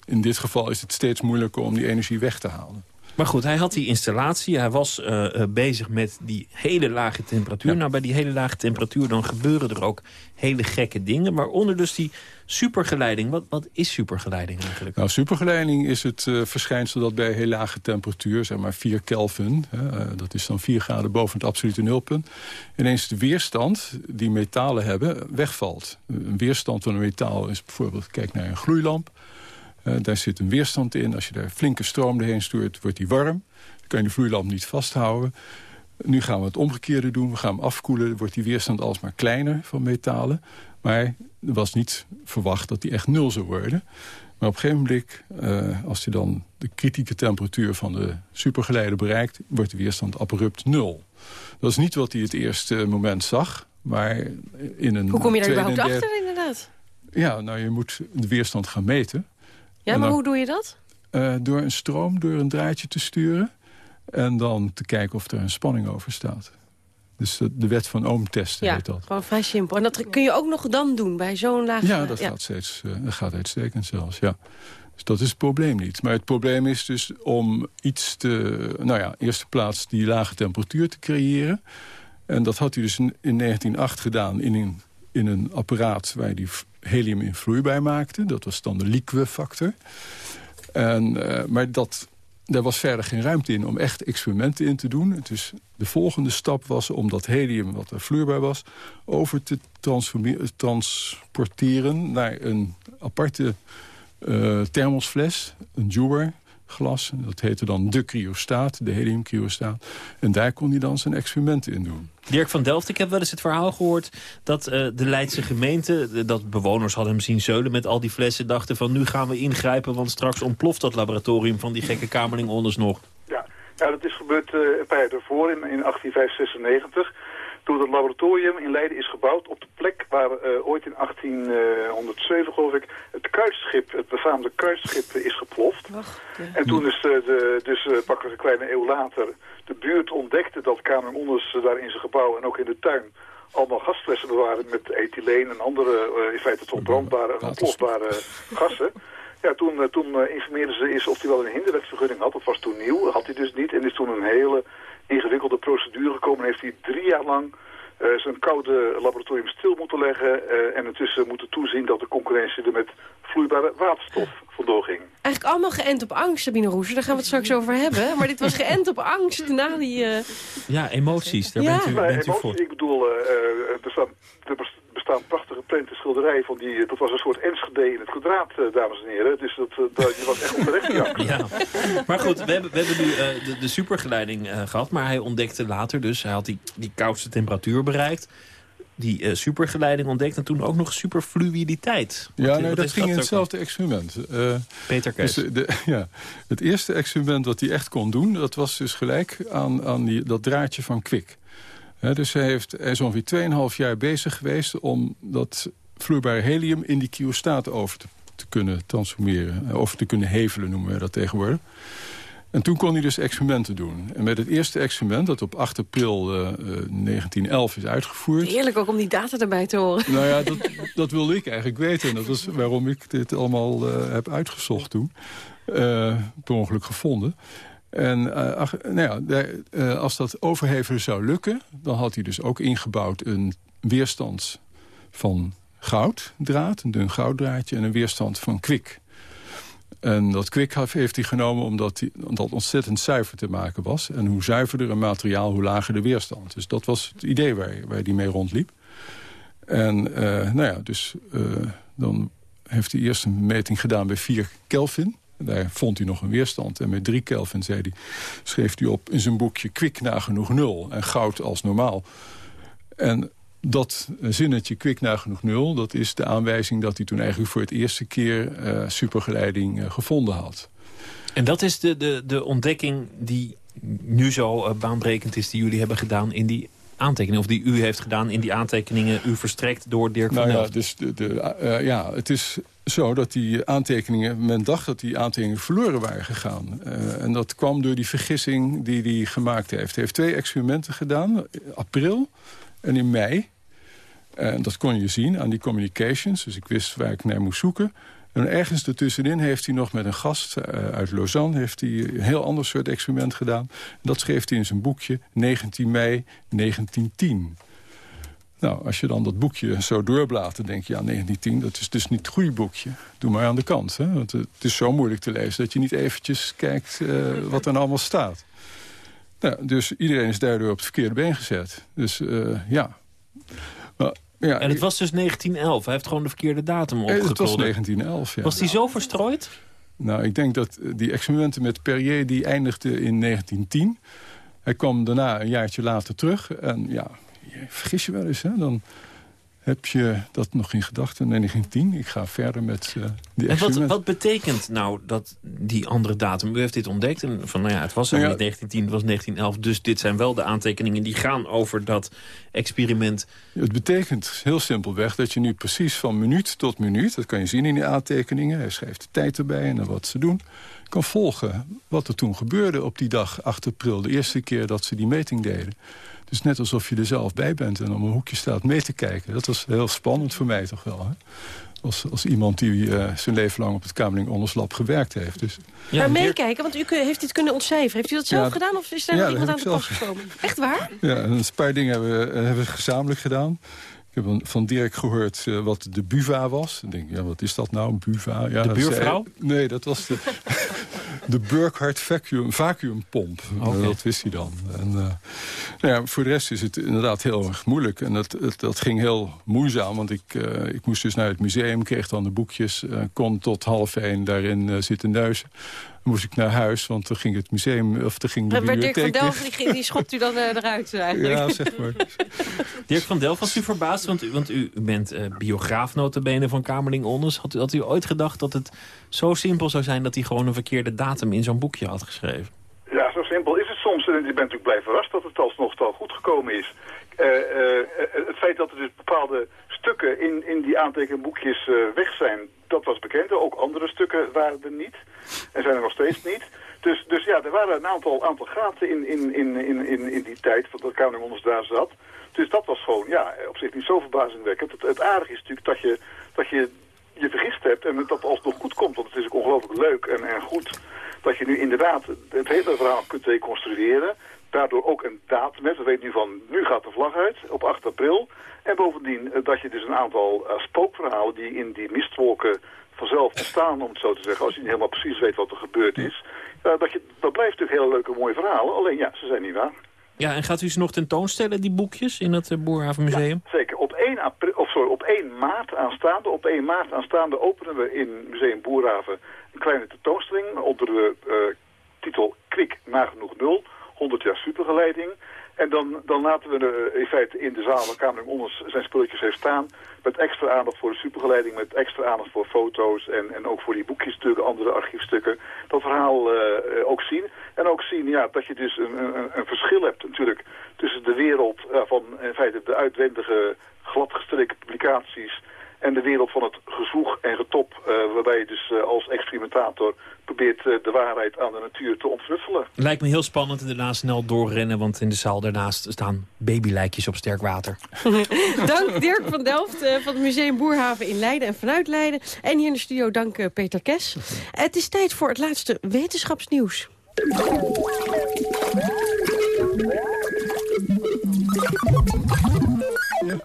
In dit geval is het steeds moeilijker om die energie weg te halen. Maar goed, hij had die installatie. Hij was uh, uh, bezig met die hele lage temperatuur. Ja. Nou, bij die hele lage temperatuur dan gebeuren er ook hele gekke dingen. Waaronder dus die supergeleiding. Wat, wat is supergeleiding eigenlijk? Nou, supergeleiding is het uh, verschijnsel dat bij heel lage temperatuur... zeg maar 4 Kelvin, dat is dan 4 graden boven het absolute nulpunt... ineens de weerstand die metalen hebben wegvalt. Een weerstand van een metaal is bijvoorbeeld... kijk naar een gloeilamp. Uh, daar zit een weerstand in. Als je daar flinke stroom doorheen stuurt, wordt die warm. Dan kan je de vloeilamp niet vasthouden. Nu gaan we het omgekeerde doen. We gaan hem afkoelen. Dan wordt die weerstand alsmaar kleiner van metalen. Maar er was niet verwacht dat die echt nul zou worden. Maar op een gegeven moment, uh, als hij dan de kritieke temperatuur van de supergeleider bereikt... wordt de weerstand abrupt nul. Dat is niet wat hij het eerste moment zag. Maar in een Hoe kom je daar überhaupt achter inderdaad? Ja, nou je moet de weerstand gaan meten. Ja, maar dan, hoe doe je dat? Uh, door een stroom, door een draadje te sturen. En dan te kijken of er een spanning over staat. Dus de, de wet van Ohm testen ja, heet dat. gewoon vrij simpel. En dat kun je ook nog dan doen bij zo'n laag... Ja, dat, ja. Gaat steeds, uh, dat gaat uitstekend zelfs, ja. Dus dat is het probleem niet. Maar het probleem is dus om iets te... Nou ja, eerste plaats die lage temperatuur te creëren. En dat had hij dus in, in 1908 gedaan in een, in een apparaat... waar die helium in vloeibaar maakte. Dat was dan de liquefactor. En, uh, maar dat, daar was verder geen ruimte in om echt experimenten in te doen. Dus de volgende stap was om dat helium, wat er vloeibaar was... over te transporteren naar een aparte uh, thermosfles, een Dewar glas. Dat heette dan de cryostaat, de heliumcryostaat. En daar kon hij dan zijn experimenten in doen. Dirk van Delft, ik heb wel eens het verhaal gehoord... dat uh, de Leidse gemeente, dat bewoners hadden hem zien zeulen met al die flessen... dachten van nu gaan we ingrijpen, want straks ontploft dat laboratorium... van die gekke kamerling onders nog. Ja, ja dat is gebeurd uh, een paar jaar ervoor, in, in 1896 toen het laboratorium in Leiden is gebouwd op de plek waar uh, ooit in 1807, geloof ik, het kruisschip, het befaamde kruisschip is geploft. Ja. En toen is de, de, dus uh, pakken een kleine eeuw later de buurt ontdekte dat Kamer Onders daar in zijn gebouw en ook in de tuin allemaal gasflessen bewaren met ethyleen en andere uh, in feite tot brandbare en ontplofbare gassen. Ja, toen, uh, toen uh, informeerden ze eens of hij wel een hinderwetvergunning had. Dat was toen nieuw, had hij dus niet. En is toen een hele ingewikkelde procedure gekomen. Heeft hij drie jaar lang eh, zijn koude laboratorium stil moeten leggen eh, en intussen moeten toezien dat de concurrentie er met vloeibare waterstof vandoor ging. Eigenlijk allemaal geënt op angst, Sabine Roeser. Daar gaan we het straks over hebben. Maar dit was geënt op angst na die... eh, Ja, emoties, daar Ja. bent u, bent u voor. ik bedoel, eh, eh, er, bestaan, er bestaan prachtige prenten schilderijen van die, dat was een soort Enschede in het kwadraat, eh, dames en heren. Dus dat, eh, dat, je was echt onterecht, ja. Ja. Maar goed, we hebben, we hebben nu eh, de, de supergeleiding eh, gehad. Maar hij ontdekte later dus, hij had die, die koudste temperatuur bereikt. Die eh, supergeleiding ontdekte en toen ook nog superfluiditeit. Ja, Wat- nee, wat dat ging in hetzelfde experiment. Eh, Peter Kees. dus de, ja, het eerste experiment wat hij echt kon doen... dat was dus gelijk aan, aan die, dat draadje van kwik. Dus hij, heeft, hij is ongeveer 2,5 jaar bezig geweest... om dat vloeibare helium in die cryostaat over te, te kunnen transformeren. eh, Over te kunnen hevelen, noemen we dat tegenwoordig. En toen kon hij dus experimenten doen. En met het eerste experiment, dat op 8 april eh, eh, 1911 is uitgevoerd... Heerlijk ook om die data erbij te horen. Nou ja, dat, dat wilde ik eigenlijk weten. En dat is waarom ik dit allemaal eh, heb uitgezocht toen. Eh, per ongeluk gevonden. En eh, nou ja, de- eh, als dat overhevelen zou lukken... dan had hij dus ook ingebouwd een weerstand van gouddraad. Een dun gouddraadje en een weerstand van kwik. En dat kwik heeft hij genomen omdat die, dat ontzettend zuiver te maken was. En hoe zuiverder een materiaal, hoe lager de weerstand. Dus dat was het idee waar, waar hij mee rondliep. En eh, nou ja, dus dan heeft hij eerst een meting gedaan bij 4 Kelvin. Daar vond hij nog een weerstand. En met 3 Kelvin zei hij, schreef hij op in zijn boekje... kwik nagenoeg nul en goud als normaal. En dat zinnetje kwik nagenoeg nul... dat is de aanwijzing dat hij toen eigenlijk voor het eerste keer... eh, supergeleiding eh, gevonden had. En dat is de, de, de ontdekking die nu zo eh, baanbrekend is... die jullie hebben gedaan in die aantekeningen. Of die u heeft gedaan in die aantekeningen... u verstrekt door Dirk van Nou ja, Delft. dus de, de, ja, het is zo dat die aantekeningen... men dacht dat die aantekeningen verloren waren gegaan. Eh, en dat kwam door die vergissing die hij gemaakt heeft. Hij heeft twee experimenten gedaan, in april en in mei. En dat kon je zien aan die communications. Dus ik wist waar ik naar moest zoeken. En ergens ertussenin heeft hij nog met een gast eh, uit Lausanne... heeft hij een heel ander soort experiment gedaan. Dat schreef hij in zijn boekje 19 mei 1910. Nou, als je dan dat boekje zo doorblaat, dan denk je... ja, 1910, dat is dus niet het goede boekje. Doe maar aan de kant. Hè? Want het is zo moeilijk te lezen dat je niet eventjes kijkt eh, wat er nou allemaal staat. Nou, dus iedereen is daardoor op het verkeerde been gezet. Dus eh, ja. Maar, ja. En het was dus 1911. Hij heeft gewoon de verkeerde datum Eh, Het was opgekomen. 1911, ja. Was die zo verstrooid? Nou, ik denk dat eh, die experimenten met Perrier... die eindigden in 1910. Hij kwam daarna een jaartje later terug. En ja, je vergis je wel eens, hè? Dan heb je dat nog in gedachten. Nee, 1910. Ik ga verder met eh, die En wat, wat betekent nou dat die andere datum? U heeft dit ontdekt en van, nou ja, het was Nou ja. niet 1910, het was 1911. Dus dit zijn wel de aantekeningen die gaan over dat experiment. Het betekent heel simpelweg dat je nu precies van minuut tot minuut... dat kan je zien in die aantekeningen, hij schrijft de tijd erbij en dan wat ze doen... kan volgen wat er toen gebeurde op die dag 8 april. De eerste keer dat ze die meting deden. Dus net alsof je er zelf bij bent en om een hoekje staat mee te kijken. Dat was heel spannend voor mij toch wel. Hè? Als, als iemand die eh, zijn leven lang op het Kamerling Onderslab gewerkt heeft. Dus, maar meekijken, want u heeft dit kunnen ontcijferen. Heeft u dat zelf Ja, gedaan of is daar ja, nog iemand aan de pas gekomen? Echt waar? Ja, en een paar dingen hebben we, eh, hebben we gezamenlijk gedaan. Ik heb een- van Dirk gehoord eh, wat de buva was. Ik denk, ja, wat is dat nou, buva? Ja, De zei- buurvrouw? nee, dat was de, de Burkhardt vacuum, vacuumpomp. Oké. Dat wist hij dan. En, eh, nou ja, voor de rest is het inderdaad heel erg moeilijk. En dat, het- dat ging heel moeizaam, want ik, eh, ik moest dus naar het museum... kreeg dan de boekjes, eh, kon tot half één daarin zitten neuzen. Moest ik naar huis, want dan ging het museum... of dan ging de Maar Dirk van bibliotheek Delft, die, ging- die schopt u dan eh, eruit eigenlijk. Ja, zeg maar. Dirk van Delft, was u verbaasd? Want, u- want u bent eh biograaf notabene van Kamerling Onnes. Had u, had u ooit gedacht dat het zo simpel zou zijn... dat hij gewoon een verkeerde datum in zo'n boekje had geschreven? Ja, zo simpel is het soms. En je bent natuurlijk blij verrast dat het alsnog toch goed gekomen is. Eh, eh, het feit dat er dus bepaalde in, in die aantekenboekjes eh, weg zijn, dat was bekend. Ook andere stukken waren er niet. En zijn er nog steeds niet. Dus, dus ja, er waren een aantal, aantal gaten in, in, in, in, in, in die tijd dat Kamerling Onders daar zat. Dus dat was gewoon, ja, op zich niet zo verbazingwekkend. Het, het aardige is natuurlijk dat je, dat je je vergist hebt en dat alsnog goed komt. Want het is ook ongelooflijk leuk en, en goed dat je nu inderdaad het hele verhaal kunt reconstrueren. Daardoor ook een datum hebt. We weten nu van, nu gaat de vlag uit, op 8 april. En bovendien eh, dat je dus een aantal uh, spookverhalen die in die mistwolken vanzelf ontstaan, om het zo te zeggen, als je niet helemaal precies weet wat er gebeurd is. dat, je, dat blijft natuurlijk hele leuke mooie verhalen, alleen ja, ze zijn niet waar. Ja, en gaat u ze nog tentoonstellen, die boekjes, in het uh, Boerhavenmuseum? Ja, zeker. Op 1, april, of sorry, op 1 maart aanstaande, op 1 maart aanstaande openen we in Museum Boerhaven een kleine tentoonstelling onder de uh, titel Kwik nagenoeg nul, 100 jaar supergeleiding. En dan, dan laten we de, in feite in de zaal waar Kamerling onder zijn spulletjes heeft staan... met extra aandacht voor de supergeleiding, met extra aandacht voor foto's... en, en ook voor die boekjesstukken, andere archiefstukken, dat verhaal uh, ook zien. En ook zien ja, dat je dus een, een, een verschil hebt natuurlijk tussen de wereld van in feite de uitwendige gladgestreken publicaties en de wereld van het gezoeg en getop, uh, waarbij je dus uh, als experimentator probeert uh, de waarheid aan de natuur te ontknuffelen. Lijkt me heel spannend en daarna snel doorrennen, want in de zaal daarnaast staan babylijkjes op sterk water. dank Dirk van Delft van het Museum Boerhaven in Leiden en vanuit Leiden. En hier in de studio dank Peter Kes. het is tijd voor het laatste wetenschapsnieuws. Ja,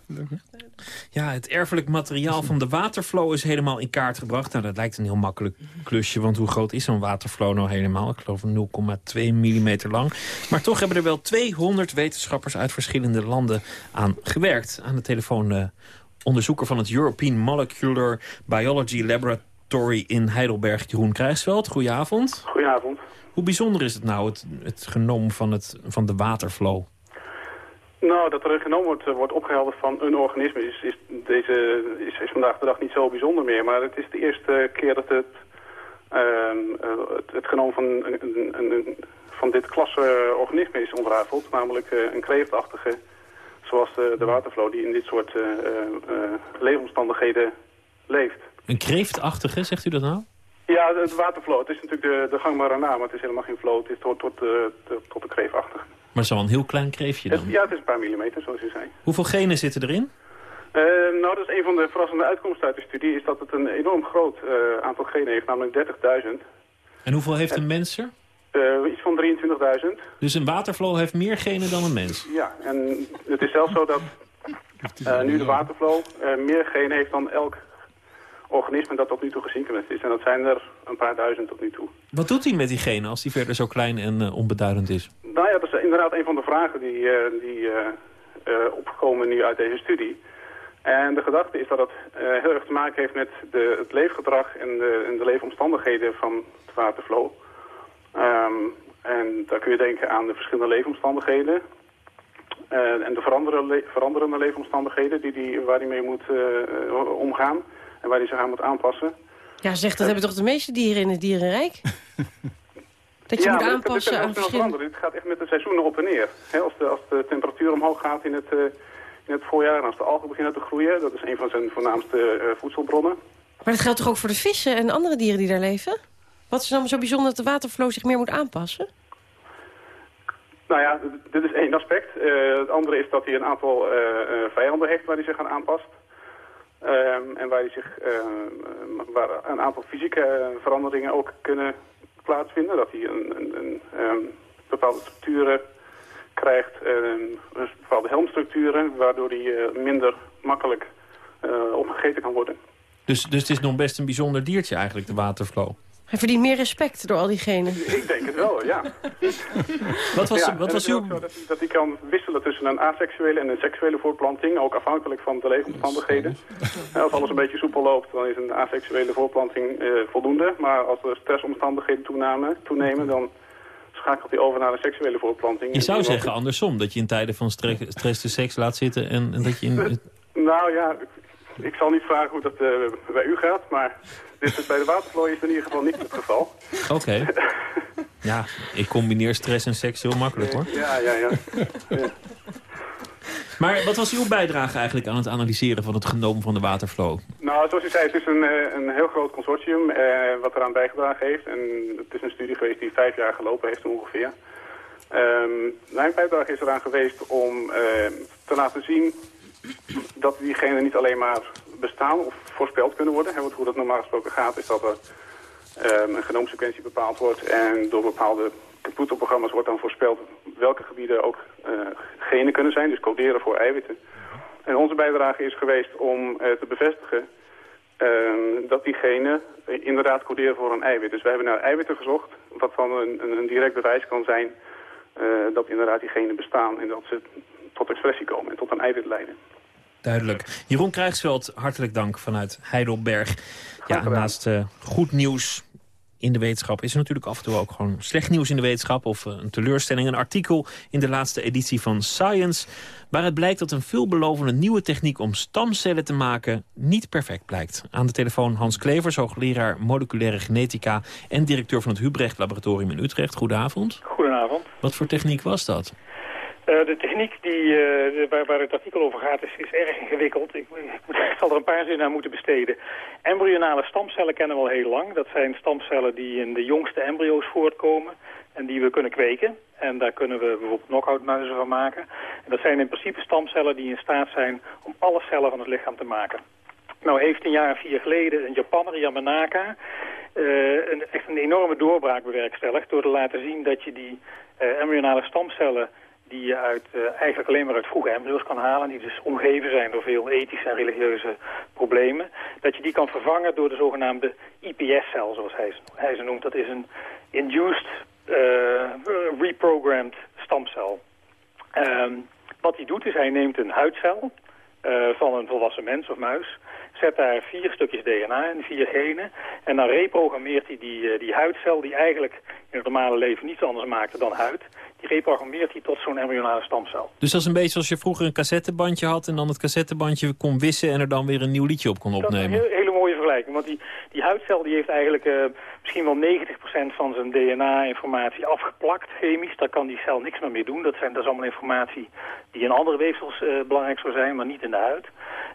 het erfelijk materiaal van de waterflow is helemaal in kaart gebracht. Nou, dat lijkt een heel makkelijk klusje, want hoe groot is zo'n waterflow nou helemaal? Ik geloof 0,2 mm lang. Maar toch hebben er wel 200 wetenschappers uit verschillende landen aan gewerkt. Aan de telefoon uh, onderzoeker van het European Molecular Biology Laboratory in Heidelberg, Jeroen Krijsveld. Goedenavond. Goedenavond. Hoe bijzonder is het nou, het, het genoom van, het, van de waterflow? Nou, dat er een genoom wordt, wordt opgehelderd van een organisme is, is, deze, is, is vandaag de dag niet zo bijzonder meer. Maar het is de eerste keer dat het, uh, het, het, genoom van, een, een, een, van dit klasse organisme is ontrafeld. Namelijk een kreeftachtige, zoals de, de waterflow, die in dit soort uh, leefomstandigheden leeft. Een kreeftachtige, zegt u dat nou? Ja, de waterflow. Het is natuurlijk de, de gangbare naam, maar het is helemaal geen flow. Het is tot, tot, tot, tot de kreeftachtige. Maar zo een heel klein kreefje dan? Ja, het is een paar millimeter, zoals u zei. Hoeveel genen zitten erin? Uh, nou, dat is een van de verrassende uitkomsten uit de studie... is dat het een enorm groot uh, aantal genen heeft, namelijk 30.000. En hoeveel heeft een mens er? Uh, iets van 23.000. Dus een waterflow heeft meer genen dan een mens? Ja, en het is zelfs zo dat nu de waterflow meer genen heeft dan elk organisme dat tot nu toe gezinkend is. En dat zijn er een paar duizend tot nu toe. Wat doet hij met die genen als die verder zo klein en uh, onbeduidend is? Nou ja, dat is inderdaad een van de vragen die, uh, die uh, opgekomen nu uit deze studie. En de gedachte is dat het heel erg te maken heeft met de, het leefgedrag en de, en de leefomstandigheden van het waterflow. Um, en daar kun je denken aan de verschillende leefomstandigheden. en de veranderende, veranderende leefomstandigheden die die, waar hij mee moet omgaan en waar hij zich aan moet aanpassen. Ja, zeg, dat hebben toch de meeste dieren in het dierenrijk? dat je ja, moet aanpassen aan verschillende... Dit gaat echt met de seizoenen op en neer. als, de, als de temperatuur omhoog gaat in het, uh, in het voorjaar en als de algen beginnen te groeien... dat is een van zijn voornaamste uh, voedselbronnen. Maar dat geldt toch ook voor de vissen en andere dieren die daar leven? Wat is dan zo bijzonder dat de waterflow zich meer moet aanpassen? Nou ja, dit is één aspect. Uh, het andere is dat hij een aantal vijanden heeft waar hij zich aan aanpast. Um, en waar, hij zich, uh, waar een aantal fysieke veranderingen ook kunnen plaatsvinden. Dat hij een, een, um, bepaalde structuren krijgt, bepaalde helmstructuren, waardoor hij uh, minder makkelijk uh, opgegeten kan worden. Dus, dus het is nog best een bijzonder diertje eigenlijk, de waterflow? Hij verdient meer respect door al diegenen. Ik denk het wel, ja. wat was, ja, wat was uw... dat, hij, dat hij kan wisselen tussen een aseksuele en een seksuele voortplanting, ook afhankelijk van de leefomstandigheden. als alles een beetje soepel loopt, dan is een aseksuele voortplanting uh, voldoende. Maar als er stressomstandigheden toenemen, toenemen dan schakelt hij over naar een seksuele voortplanting. Je zou zeggen andersom, dat je in tijden van stress, stress de seks laat zitten en, en dat je... In... Nou ja, ik zal niet vragen hoe dat uh, bij u gaat, maar dit is bij de watervlooi is in ieder geval niet het geval. Oké. Okay. ja, ik combineer stress en seks heel makkelijk hoor. Ja, ja, ja. ja. Maar wat was uw bijdrage eigenlijk aan het analyseren van het genoom van de waterflow? Nou, zoals u zei, het is een, een heel groot consortium eh, wat eraan bijgedragen heeft. En het is een studie geweest die vijf jaar gelopen heeft ongeveer. Um, mijn bijdrage is eraan geweest om uh, te laten zien dat diegenen niet alleen maar bestaan of voorspeld kunnen worden. Want hoe dat normaal gesproken gaat is dat er um, een genoomsequentie bepaald wordt en door bepaalde computerprogramma's wordt dan voorspeld welke gebieden ook genen kunnen zijn, dus coderen voor eiwitten. En onze bijdrage is geweest om te bevestigen Ehm, dat die genen inderdaad coderen voor een eiwit. Dus we hebben naar eiwitten gezocht, wat van een, een, direct bewijs kan zijn dat inderdaad die genen bestaan en dat ze tot expressie komen en tot een eiwit leiden. Duidelijk. Jeroen Krijgsveld, hartelijk dank vanuit Heidelberg. Ja, naast uh, goed nieuws in de wetenschap is er natuurlijk af en toe ook gewoon slecht nieuws in de wetenschap... of eh, een teleurstelling. Een artikel in de laatste editie van Science... waaruit blijkt dat een veelbelovende nieuwe techniek om stamcellen te maken... niet perfect blijkt. Aan de telefoon Hans Klevers, hoogleraar moleculaire genetica... en directeur van het Hubrecht Laboratorium in Utrecht. Goedenavond. Goedenavond. Wat voor techniek was dat? Uh, de techniek die, uh, waar, waar, het artikel over gaat is, is erg ingewikkeld. Ik, ik, zal er een paar zinnen aan moeten besteden. Embryonale stamcellen kennen we al heel lang. Dat zijn stamcellen die in de jongste embryo's voortkomen en die we kunnen kweken. En daar kunnen we bijvoorbeeld knock-outmuizen van maken. En dat zijn in principe stamcellen die in staat zijn om alle cellen van het lichaam te maken. Nou heeft een jaar of vier geleden een Japanner, Yamanaka, uh, een, echt een enorme doorbraak bewerkstelligd... door te laten zien dat je die embryonale stamcellen die je uit, uh, eigenlijk alleen maar uit vroege embryo's kan halen... die dus omgeven zijn door veel ethische en religieuze problemen... dat je die kan vervangen door de zogenaamde IPS-cel, zoals hij, ze noemt. Dat is een induced uh, reprogrammed stamcel. Um, wat hij doet is, hij neemt een huidcel uh, van een volwassen mens of muis... zet daar vier stukjes DNA in, vier genen... en dan reprogrammeert hij die, die huidcel die eigenlijk in het normale leven niets anders maakte dan huid die reprogrammeert hij tot zo'n embryonale stamcel. Dus dat is een beetje als je vroeger een cassettebandje had... en dan het cassettebandje kon wissen en er dan weer een nieuw liedje op kon opnemen. Mooie vergelijking. Want die, die huidcel die heeft eigenlijk uh, misschien wel 90% van zijn DNA-informatie afgeplakt chemisch. Daar kan die cel niks meer mee doen. Dat, zijn, dat is allemaal informatie die in andere weefsels uh, belangrijk zou zijn, maar niet in de huid.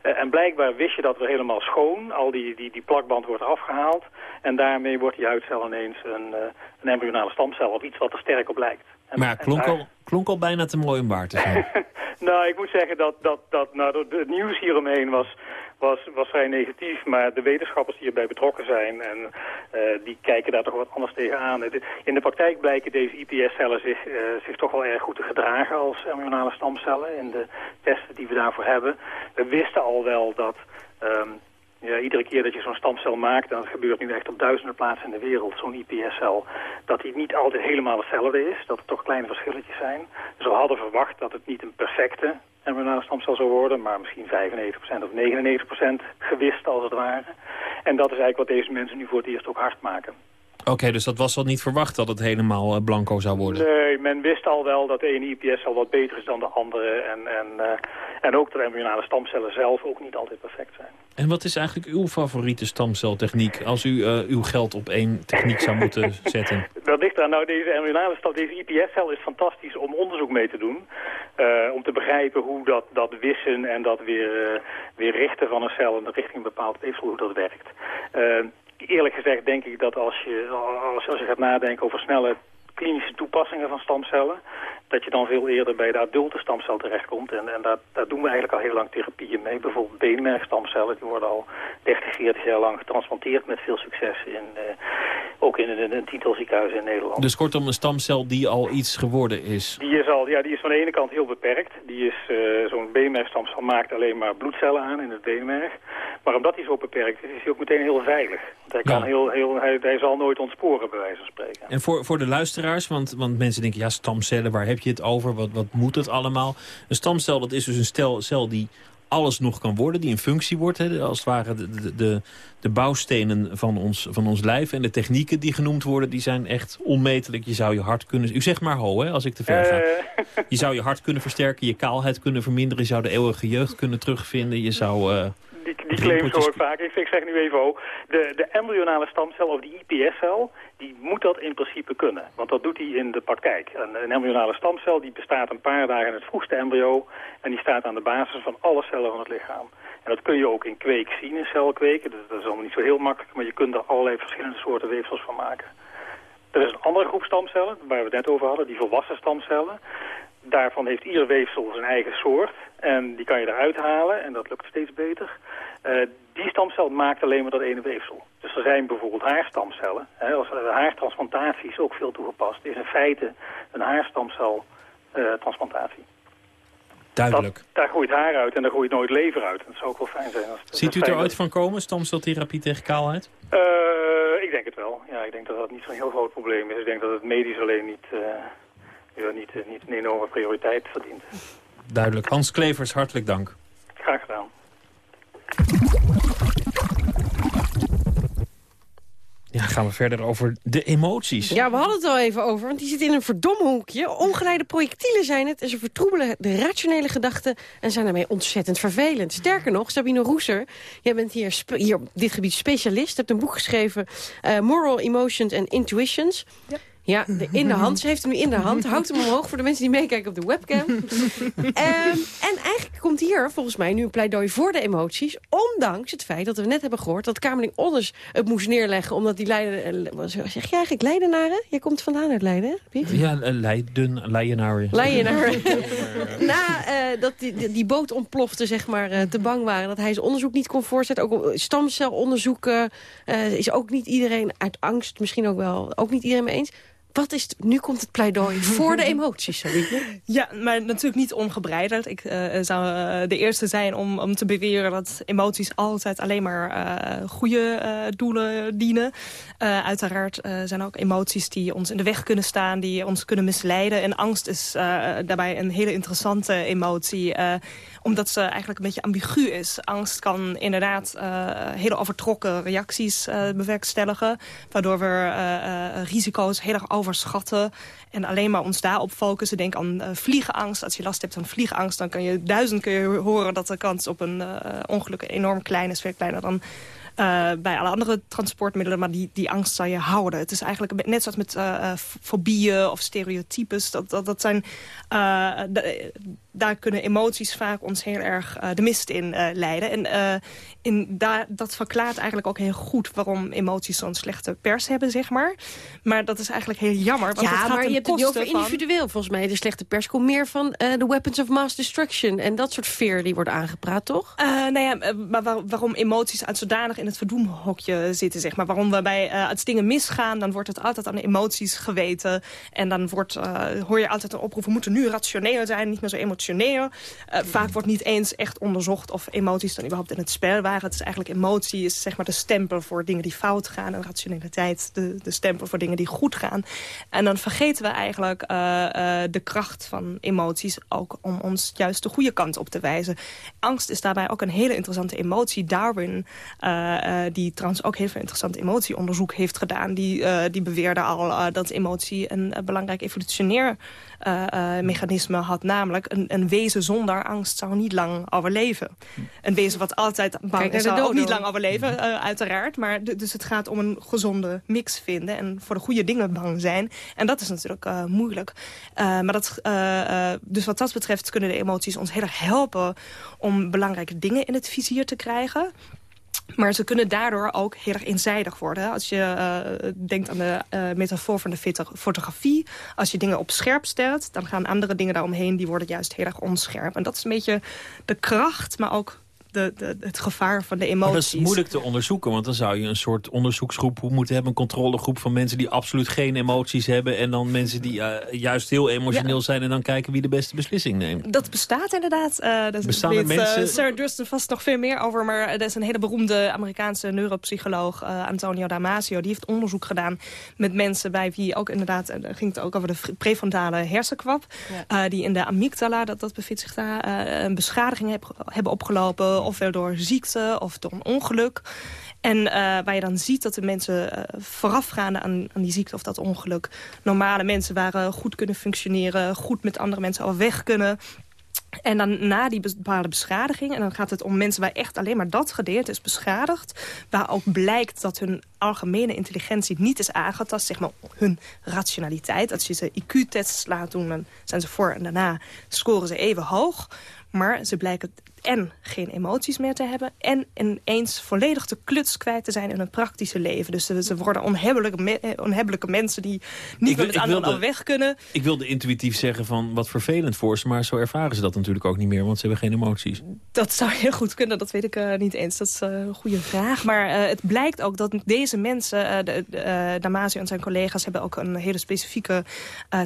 Uh, en blijkbaar wist je dat weer helemaal schoon. Al die, die, die plakband wordt afgehaald. En daarmee wordt die huidcel ineens een, een embryonale stamcel of iets wat er sterk op lijkt. En, maar klonk, al, klonk al bijna te mooi om waar te zijn. nou, ik moet zeggen dat, dat, dat nou, het nieuws hieromheen was, was, vrij negatief. Maar de wetenschappers die erbij betrokken zijn, en, uh, die kijken daar toch wat anders tegenaan. In de praktijk blijken deze IPS-cellen zich, uh, zich toch wel erg goed te gedragen als embryonale stamcellen. In de testen die we daarvoor hebben. We wisten al wel dat... Um, ja, iedere keer dat je zo'n stamcel maakt, en dat gebeurt nu echt op duizenden plaatsen in de wereld, zo'n IPS-cel, dat die niet altijd helemaal hetzelfde is, dat er toch kleine verschilletjes zijn. Dus we hadden verwacht dat het niet een perfecte embryonale stamcel zou worden, maar misschien 95% of 99% gewist als het ware. En dat is eigenlijk wat deze mensen nu voor het eerst ook hard maken. Oké, dus dat was al niet verwacht dat het helemaal uh, blanco zou worden? Nee, men wist al wel dat de ene IPS al wat beter is dan de andere. En, en, uh, en ook de embryonale stamcellen zelf ook niet altijd perfect zijn. En wat is eigenlijk uw favoriete stamceltechniek... als u uh, uw geld op één techniek zou moeten zetten? Dat ligt aan. Nou, deze embryonale stam, deze IPS-cel is fantastisch om onderzoek mee te doen. om te begrijpen hoe dat, dat wissen en dat weer, weer richten van een cel... in de richting een bepaald weefsel, hoe dat werkt eerlijk gezegd denk ik dat als je, als, als je gaat nadenken over snelle klinische toepassingen van stamcellen... dat je dan veel eerder bij de adulte stamcel terechtkomt. En, en daar, daar doen we eigenlijk al heel lang therapieën mee. Bijvoorbeeld beenmergstamcellen, die worden al 30, 40 jaar lang getransplanteerd met veel succes. In, uh, ook in een, een tiental ziekenhuizen in Nederland. Dus kortom een stamcel die al iets geworden is? Die is, al, ja, die is van de ene kant heel beperkt. Die is, uh, zo'n beenmergstamcel maakt alleen maar bloedcellen aan in het beenmerg. Maar omdat hij zo beperkt is, is hij ook meteen heel veilig. Want hij, kan heel, heel, hij, hij zal nooit ontsporen, bij wijze van spreken. En voor, voor de luisteraars, want, want mensen denken, ja, stamcellen, waar heb je het over? Wat, wat moet het allemaal? Een stamcel, dat is dus een stel, cel die alles nog kan worden, die in functie wordt. Hè, als het ware de, de, de bouwstenen van ons, van ons lijf. En de technieken die genoemd worden, die zijn echt onmetelijk. Je zou je hart kunnen... U zegt maar ho, hè, als ik te ver ga. Uh. Je zou je hart kunnen versterken, je kaalheid kunnen verminderen. Je zou de eeuwige jeugd kunnen terugvinden. Je zou... Uh, die, die claims hoor ik vaak. Ik, zeg nu even, oh, de, de embryonale stamcel of die IPS-cel, die moet dat in principe kunnen. Want dat doet hij in de praktijk. Een, een, embryonale stamcel die bestaat een paar dagen in het vroegste embryo en die staat aan de basis van alle cellen van het lichaam. En dat kun je ook in kweek zien, in celkweken. Dat, is allemaal niet zo heel makkelijk, maar je kunt er allerlei verschillende soorten weefsels van maken. Er is een andere groep stamcellen, waar we het net over hadden, die volwassen stamcellen. Daarvan heeft ieder weefsel zijn eigen soort. En die kan je eruit halen en dat lukt steeds beter. Uh, die stamcel maakt alleen maar dat ene weefsel. Dus er zijn bijvoorbeeld haarstamcellen. Hè, als haartransplantatie is ook veel toegepast. Is in feite een haarstamcel transplantatie. Duidelijk. Dat, daar groeit haar uit en daar groeit nooit lever uit. Dat zou ook wel fijn zijn. Als het, Ziet u fijn er ooit van komen, stamceltherapie tegen kaalheid? Eh, ik denk het wel. Ja, ik denk dat dat niet zo'n heel groot probleem is. Ik denk dat het medisch alleen niet, eh, ja, niet, eh, niet een enorme prioriteit verdient. Duidelijk. Hans Klevers, hartelijk dank. Graag gedaan. Ja, gaan we verder over de emoties. Ja, we hadden het al even over, want die zit in een verdomme hoekje. Ongeleide projectielen zijn het en ze vertroebelen de rationele gedachten... en zijn daarmee ontzettend vervelend. Sterker nog, Sabine Roeser, jij bent hier, hier op dit gebied specialist... hebt een boek geschreven, eh, Moral Emotions and Intuitions... Ja, de, in de hand. Ze heeft hem in de hand. Houdt hem omhoog voor de mensen die meekijken op de webcam. Ehm, en eigenlijk komt hier volgens mij nu een pleidooi voor de emoties. Ondanks het feit dat we net hebben gehoord dat Kamerling Onnes het moest neerleggen. Omdat die Leiden... eh, Zeg je eigenlijk Leidenaren? Jij komt vandaan uit Leiden, hè, Piet? Ja, eh, Leiden, Leidenaar. Leienaar. Na eh, dat die, die, die boot ontplofte, zeg maar, eh, te bang waren... dat hij zijn onderzoek niet kon voortzetten. Ook stamcelonderzoeken eh, is ook niet iedereen uit angst... misschien ook wel, ook niet iedereen mee eens. Wat is nu komt het pleidooi voor de emoties, Sabine. Ja, maar natuurlijk niet ongebreideld. Ik eh, zou eh, de eerste zijn om, om te beweren dat emoties altijd alleen maar eh, goede eh, doelen dienen. Eh, uiteraard eh, zijn er ook emoties die ons in de weg kunnen staan, die ons kunnen misleiden. En angst is eh, daarbij een hele interessante emotie, eh, omdat ze eigenlijk een beetje ambigu is. Angst kan inderdaad eh, hele overtrokken reacties eh, bewerkstelligen, waardoor we eh, risico's heel erg overschatten en alleen maar ons daarop focussen. Denk aan vliegenangst. Als je last hebt van vliegenangst, dan kan je duizend keer horen dat de kans op een ongeluk enorm klein is, veel kleiner dan bij alle andere transportmiddelen, maar die, die angst zal je houden. Het is eigenlijk net zoals met fobieën of stereotypes. Dat, dat, dat zijn, daar kunnen emoties vaak ons heel erg eh, de mist in eh, leiden. En eh, in, daar, dat verklaart eigenlijk ook heel goed waarom emoties zo'n slechte pers hebben, zeg maar. Maar dat is eigenlijk heel jammer. Want het Ja, gaat maar je hebt het niet over van- individueel. Volgens mij de slechte pers komt meer van de weapons of mass destruction. En dat soort fear die wordt aangepraat, toch? Nou ja, maar waar- waarom emoties uit zodanig in het verdoemhokje zitten, zeg maar. Waarom we bij, als dingen misgaan, dan wordt het altijd aan de emoties geweten. En dan wordt, hoor je altijd een oproep, we moeten nu rationeel zijn, niet meer zo emotioneel. Eh, vaak wordt niet eens echt onderzocht of emoties dan überhaupt in het spel waren. Het is eigenlijk emotie, is zeg maar de stempel voor dingen die fout gaan. En rationaliteit, de, de stempel voor dingen die goed gaan. En dan vergeten we eigenlijk eh, eh, de kracht van emoties ook om ons juist de goede kant op te wijzen. Angst is daarbij ook een hele interessante emotie. Darwin, die trouwens ook heel veel interessant emotieonderzoek heeft gedaan, die, die beweerde al dat emotie een belangrijk evolutionair mechanisme had. Namelijk, een, een wezen zonder angst zou niet lang overleven. Een wezen wat altijd bang is, zou ook niet lang overleven, eh, uiteraard. Maar dus het gaat om een gezonde mix vinden en voor de goede dingen bang zijn. En dat is natuurlijk eh, moeilijk. Eh, maar dat, eh, eh, dus wat dat betreft kunnen de emoties ons heel erg helpen om belangrijke dingen in het vizier te krijgen. Maar ze kunnen daardoor ook heel erg eenzijdig worden. Als je eh, denkt aan de eh, metafoor van de foto- fotografie. Als je dingen op scherp stelt, dan gaan andere dingen daaromheen... die worden juist heel erg onscherp. En dat is een beetje de kracht, maar ook de, de, het gevaar van de Maar emoties. dat is moeilijk te onderzoeken, want dan zou je een soort onderzoeksgroep moeten hebben. Een controlegroep van mensen die absoluut geen emoties hebben. En dan mensen die eh, juist heel emotioneel Ja. zijn. En dan kijken wie de beste beslissing neemt. Dat bestaat inderdaad. Eh daar Bestaan er weet, eh, mensen- Sarah Durston vast nog veel meer over. Maar er is een hele beroemde Amerikaanse neuropsycholoog, eh, Antonio Damasio. Die heeft onderzoek gedaan met mensen bij wie ook inderdaad... en dan ging het ook over de fr- prefrontale hersenkwap. eh, die in de amygdala, dat, dat bevindt zich daar, eh, een beschadiging heb- hebben opgelopen. Ofwel door ziekte of door een ongeluk. En eh, waar je dan ziet dat de mensen eh, voorafgaande aan, aan die ziekte of dat ongeluk... normale mensen waren, goed kunnen functioneren... goed met andere mensen overweg kunnen... En dan na die bepaalde beschadiging... en dan gaat het om mensen waar echt alleen maar dat gedeelte is beschadigd... waar ook blijkt dat hun algemene intelligentie niet is aangetast... zeg maar hun rationaliteit. Als je ze IQ-tests laat doen, dan zijn ze voor en daarna... scoren ze even hoog. Maar ze blijken en geen emoties meer te hebben... en ineens volledig de kluts kwijt te zijn in hun praktische leven. Dus ze, ze worden onhebbelijke, me- eh, onhebbelijke mensen die niet Ik wil- met het ik andere wilde- al weg kunnen. Ik wilde intuïtief zeggen van wat vervelend voor ze... maar zo ervaren ze dat natuurlijk ook niet meer, want ze hebben geen emoties. Dat zou heel goed kunnen, dat weet ik eh, niet eens. Dat is eh, een goede vraag. Maar het blijkt ook dat deze mensen, de, de, Damasio en zijn collega's... hebben ook een hele specifieke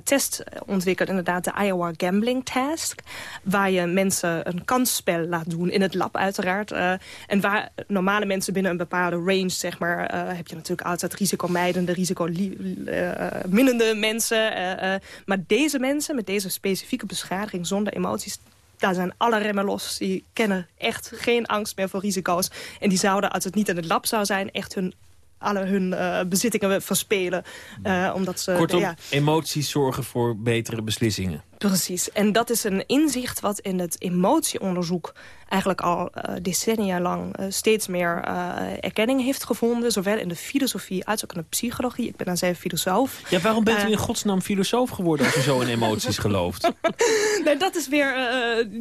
test ontwikkeld. Inderdaad, de Iowa Gambling Task. Waar je mensen een kansspel laat doen, in het lab uiteraard. eh, en waar normale mensen binnen een bepaalde range, zeg maar... eh, heb je natuurlijk altijd risicomijdende, risicominnende mensen. eh, eh, maar deze mensen met deze specifieke beschadiging zonder emoties daar zijn alle remmen los. Die kennen echt geen angst meer voor risico's. En die zouden, als het niet in het lab zou zijn... echt hun, alle hun eh, bezittingen verspelen. eh, omdat ze, Kortom, ja, emoties zorgen voor betere beslissingen. Precies. En dat is een inzicht wat in het emotieonderzoek eigenlijk al eh, decennia lang eh, steeds meer eh, erkenning heeft gevonden. Zowel in de filosofie als ook in de psychologie. Ik ben dan zelf filosoof. Ja, waarom bent u in godsnaam filoof geworden als u zo in emoties gelooft? nee, dat is weer,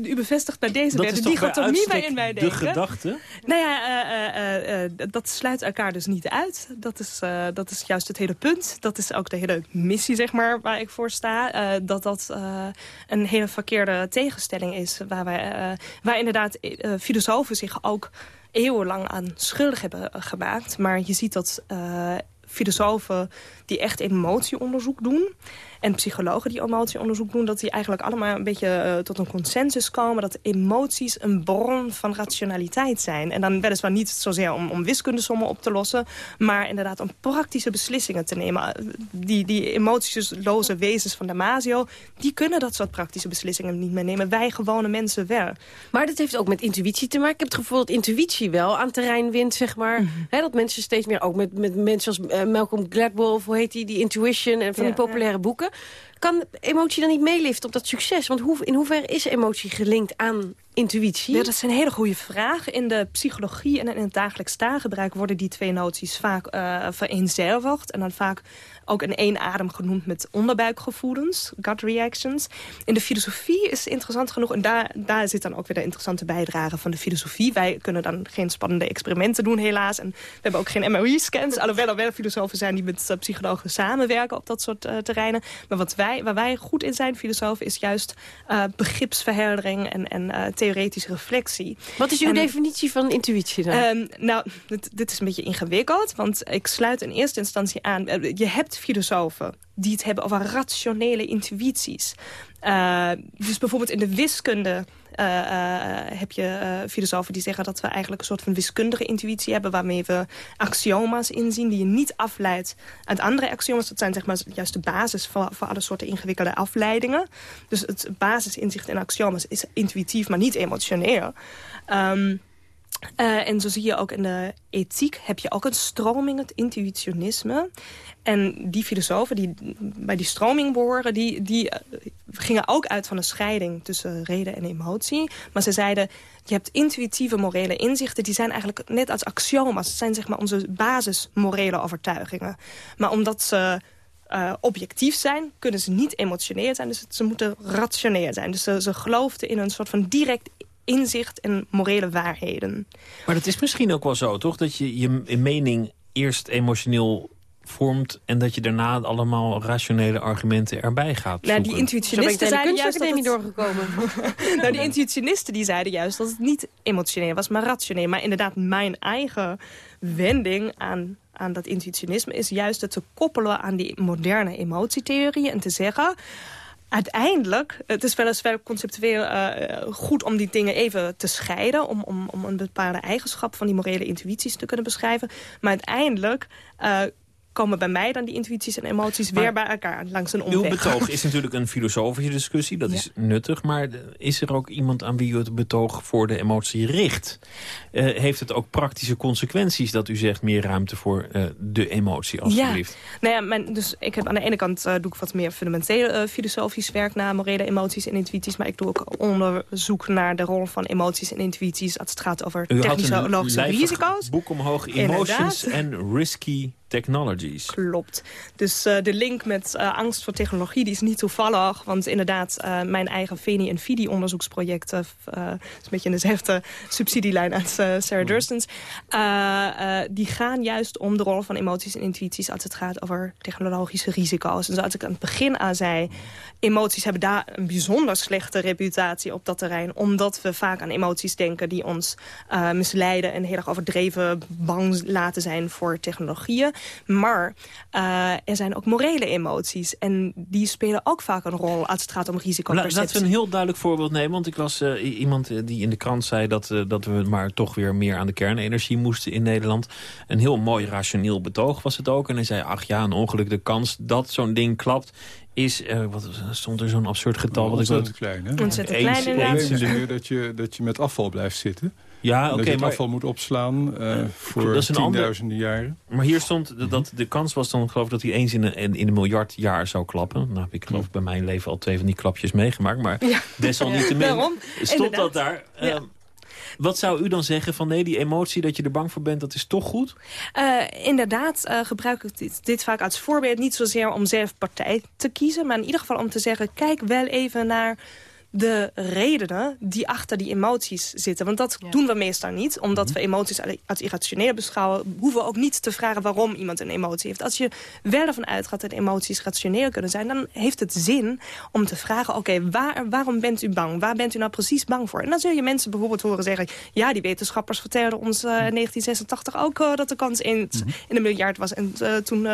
u bevestigt bij deze Dat weer de dichotomie waarin wij de denken. gedachte? Nou ja, dat sluit elkaar dus niet uit. Dat is, dat is juist het hele punt. Dat is ook de hele missie, zeg maar, waar ik voor sta. dat dat een hele verkeerde tegenstelling is. Waar, wij, waar inderdaad eh, filosofen zich ook eeuwenlang aan schuldig hebben eh, gemaakt. Maar je ziet dat eh, filosofen die echt emotieonderzoek doen... en psychologen die emotieonderzoek doen... dat die eigenlijk allemaal een beetje eh, tot een consensus komen... dat emoties een bron van rationaliteit zijn. En dan weliswaar niet zozeer om, om wiskundesommen op te lossen... maar inderdaad om praktische beslissingen te nemen. Eh, Die, die emotiesloze wezens van Damasio... die kunnen dat soort praktische beslissingen niet meer nemen. Wij gewone mensen wel. Maar dat heeft ook met intuïtie te maken. Ik heb het gevoel dat intuïtie wel aan terrein wint, zeg maar. Mhm. Dat mensen steeds meer, ook met, met mensen als eh, Malcolm Gladwell... of hoe heet die, die Intuition en van Ja, die populaire boeken... kan emotie dan niet meeliften op dat succes? Want hoe, in hoeverre is emotie gelinkt aan intuïtie? Ja, dat is een hele goede vraag. In de psychologie en in het dagelijks taalgebruik worden die twee noties vaak eh vereenzelvigd. En dan vaak ook in één adem genoemd met onderbuikgevoelens, gut reactions. In de filosofie is interessant genoeg, en daar, daar zit dan ook weer de interessante bijdrage van de filosofie. Wij kunnen dan geen spannende experimenten doen helaas. En we hebben ook geen MRI-scans, alhoewel er wel filosofen zijn die met eh, psychologen samenwerken op dat soort eh, terreinen. Maar wat wij, waar wij goed in zijn, filosofen, is juist eh, begripsverheldering en, en theoretische reflectie. Wat is uw En- definitie van intuïtie dan? Ehm, nou, dit, dit is een beetje ingewikkeld, want ik sluit in eerste instantie aan... je hebt filosofen die het hebben over rationele intuïties. Eh, dus bijvoorbeeld in de wiskunde eh, eh, heb je filosofen die zeggen dat we eigenlijk een soort van wiskundige intuïtie hebben... waarmee we axioma's inzien die je niet afleidt uit andere axioma's. Dat zijn zeg maar juist de basis voor, voor alle soorten ingewikkelde afleidingen. Dus het basisinzicht in axioma's is intuïtief, maar niet emotioneel. Ehm, eh, en zo zie je ook in de ethiek heb je ook een stroming, het intuïtionisme. En die filosofen die bij die stroming behoren... die, die eh, gingen ook uit van een scheiding tussen reden en emotie. Maar ze zeiden, je hebt intuïtieve morele inzichten... die zijn eigenlijk net als axioma's. Het zijn zeg maar onze basismorele overtuigingen. Maar omdat ze... eh, objectief zijn, kunnen ze niet emotioneel zijn. Dus ze moeten rationeel zijn. Dus ze, ze geloofden in een soort van direct inzicht en morele waarheden. Maar dat is misschien ook wel zo, toch? Dat je je mening eerst emotioneel vormt... en dat je daarna allemaal rationele argumenten erbij gaat Nou, die intuïtionisten zeiden juist dat het... doorgekomen. nou, die intuïtionisten die zeiden juist dat het niet emotioneel was, maar rationeel. Maar inderdaad, mijn eigen wending aan, aan dat intuïtionisme... is juist het te koppelen aan die moderne emotietheorie... en te zeggen... Uiteindelijk, het is weliswaar conceptueel eh, goed om die dingen even te scheiden... Om, om, om een bepaalde eigenschap van die morele intuïties te kunnen beschrijven. Maar uiteindelijk eh, komen bij mij dan die intuïties en emoties Maar weer bij elkaar langs een Uw omweg. betoog is natuurlijk een filosofische discussie, dat is nuttig. Maar is er ook iemand aan wie u het betoog voor de emotie richt? Eh, heeft het ook praktische consequenties dat u zegt... meer ruimte voor eh, de emotie, alstublieft? Ja, nou ja, mijn, dus ik heb aan de ene kant eh, doe ik wat meer fundamenteel filosofisch werk naar morele emoties en intuïties. Maar ik doe ook onderzoek naar de rol van emoties en intuïties als het gaat over U had technische een logische lijvig risico's. boek omhoog. Emotions and Risky Technologies. Klopt. Dus uh, de link met uh, angst voor technologie die is niet toevallig. Want inderdaad, uh, mijn eigen VENI en FIDI onderzoeksproject... is een beetje in dezelfde subsidielijn als Sarah Durstens... die gaan juist om de rol van emoties en intuïties... als het gaat over technologische risico's. En zoals ik aan het begin aan zei... emoties hebben daar een bijzonder slechte reputatie op dat terrein. Omdat we vaak aan emoties denken die ons misleiden... en heel erg overdreven bang laten zijn voor technologieën. Maar uh, er zijn ook morele emoties. En die spelen ook vaak een rol als het gaat om risicoperceptie. Laten we een heel duidelijk voorbeeld nemen. Want ik was uh, iemand eh, die in de krant zei dat, uh, dat we maar toch weer meer aan de kernenergie moesten in Nederland. Een heel mooi rationeel betoog was het ook. En hij zei, ach ja, een ongeluk, de kans dat zo'n ding klapt is, uh, wat stond er zo'n absurd getal? Wat ik klein, hè? Ontzettend klein, inderdaad. Eens meer dat je, dat je met afval blijft zitten. Ja, oké. Okay, dat je maar... afval moet opslaan uh, voor tienduizenden jaren. Maar hier stond dat de kans was dan, geloof ik, dat hij eens in een, in een miljard jaar zou klappen. Nou heb ik geloof ik bij mijn leven al twee van die klapjes meegemaakt. Maar ja. desalniettemin ja, stond Inderdaad. dat daar. Ja. Wat zou u dan zeggen van nee, die emotie dat je er bang voor bent, dat is toch goed? Uh, inderdaad uh, gebruik ik dit, dit, vaak als voorbeeld. Niet zozeer om zelf partij te kiezen, maar in ieder geval om te zeggen... kijk wel even naar de redenen die achter die emoties zitten. Want dat ja. doen we meestal niet. Omdat mm -hmm. we emoties als irrationeel beschouwen... hoeven we ook niet te vragen waarom iemand een emotie heeft. Als je wel ervan uitgaat dat emoties rationeel kunnen zijn... dan heeft het zin om te vragen... oké, okay, waar, waarom bent u bang? Waar bent u nou precies bang voor? En dan zul je mensen bijvoorbeeld horen zeggen... ja, die wetenschappers vertelden ons uh, in 1986 ook... Uh, dat de kans in, mm -hmm. in een miljard was. En uh, toen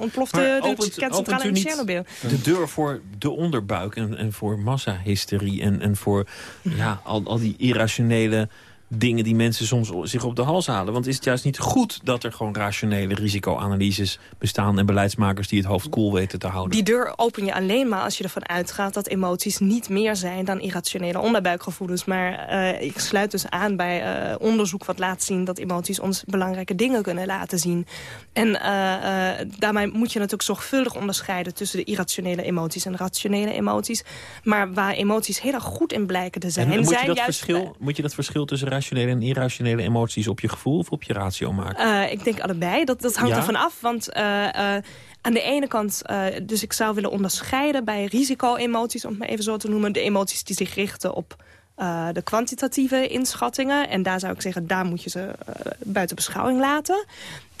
ontplofte maar de kerncentrale in Chernobyl. de deur voor de onderbuik en, en voor massahysterie en, en voor ja, al, al die irrationele dingen die mensen soms zich op de hals halen. Want is het juist niet goed dat er gewoon rationele risicoanalyses bestaan... en beleidsmakers die het hoofd koel weten te houden? Die deur open je alleen maar als je ervan uitgaat... dat emoties niet meer zijn dan irrationele onderbuikgevoelens. Maar uh, ik sluit dus aan bij uh, onderzoek wat laat zien... dat emoties ons belangrijke dingen kunnen laten zien. En uh, daarmee moet je natuurlijk zorgvuldig onderscheiden... tussen de irrationele emoties en rationele emoties. Maar waar emoties heel erg goed in blijken te zijn... En moet, zijn je dat juist, verschil, moet je dat verschil tussen rationele en irrationele emoties op je gevoel of op je ratio maken? Uh, ik denk allebei. Dat, dat hangt Ja? ervan af. Want uh, uh, aan de ene kant, dus ik zou willen onderscheiden bij risico-emoties, om het maar even zo te noemen. De emoties die zich richten op uh, de kwantitatieve inschattingen. En daar zou ik zeggen, daar moet je ze uh, buiten beschouwing laten.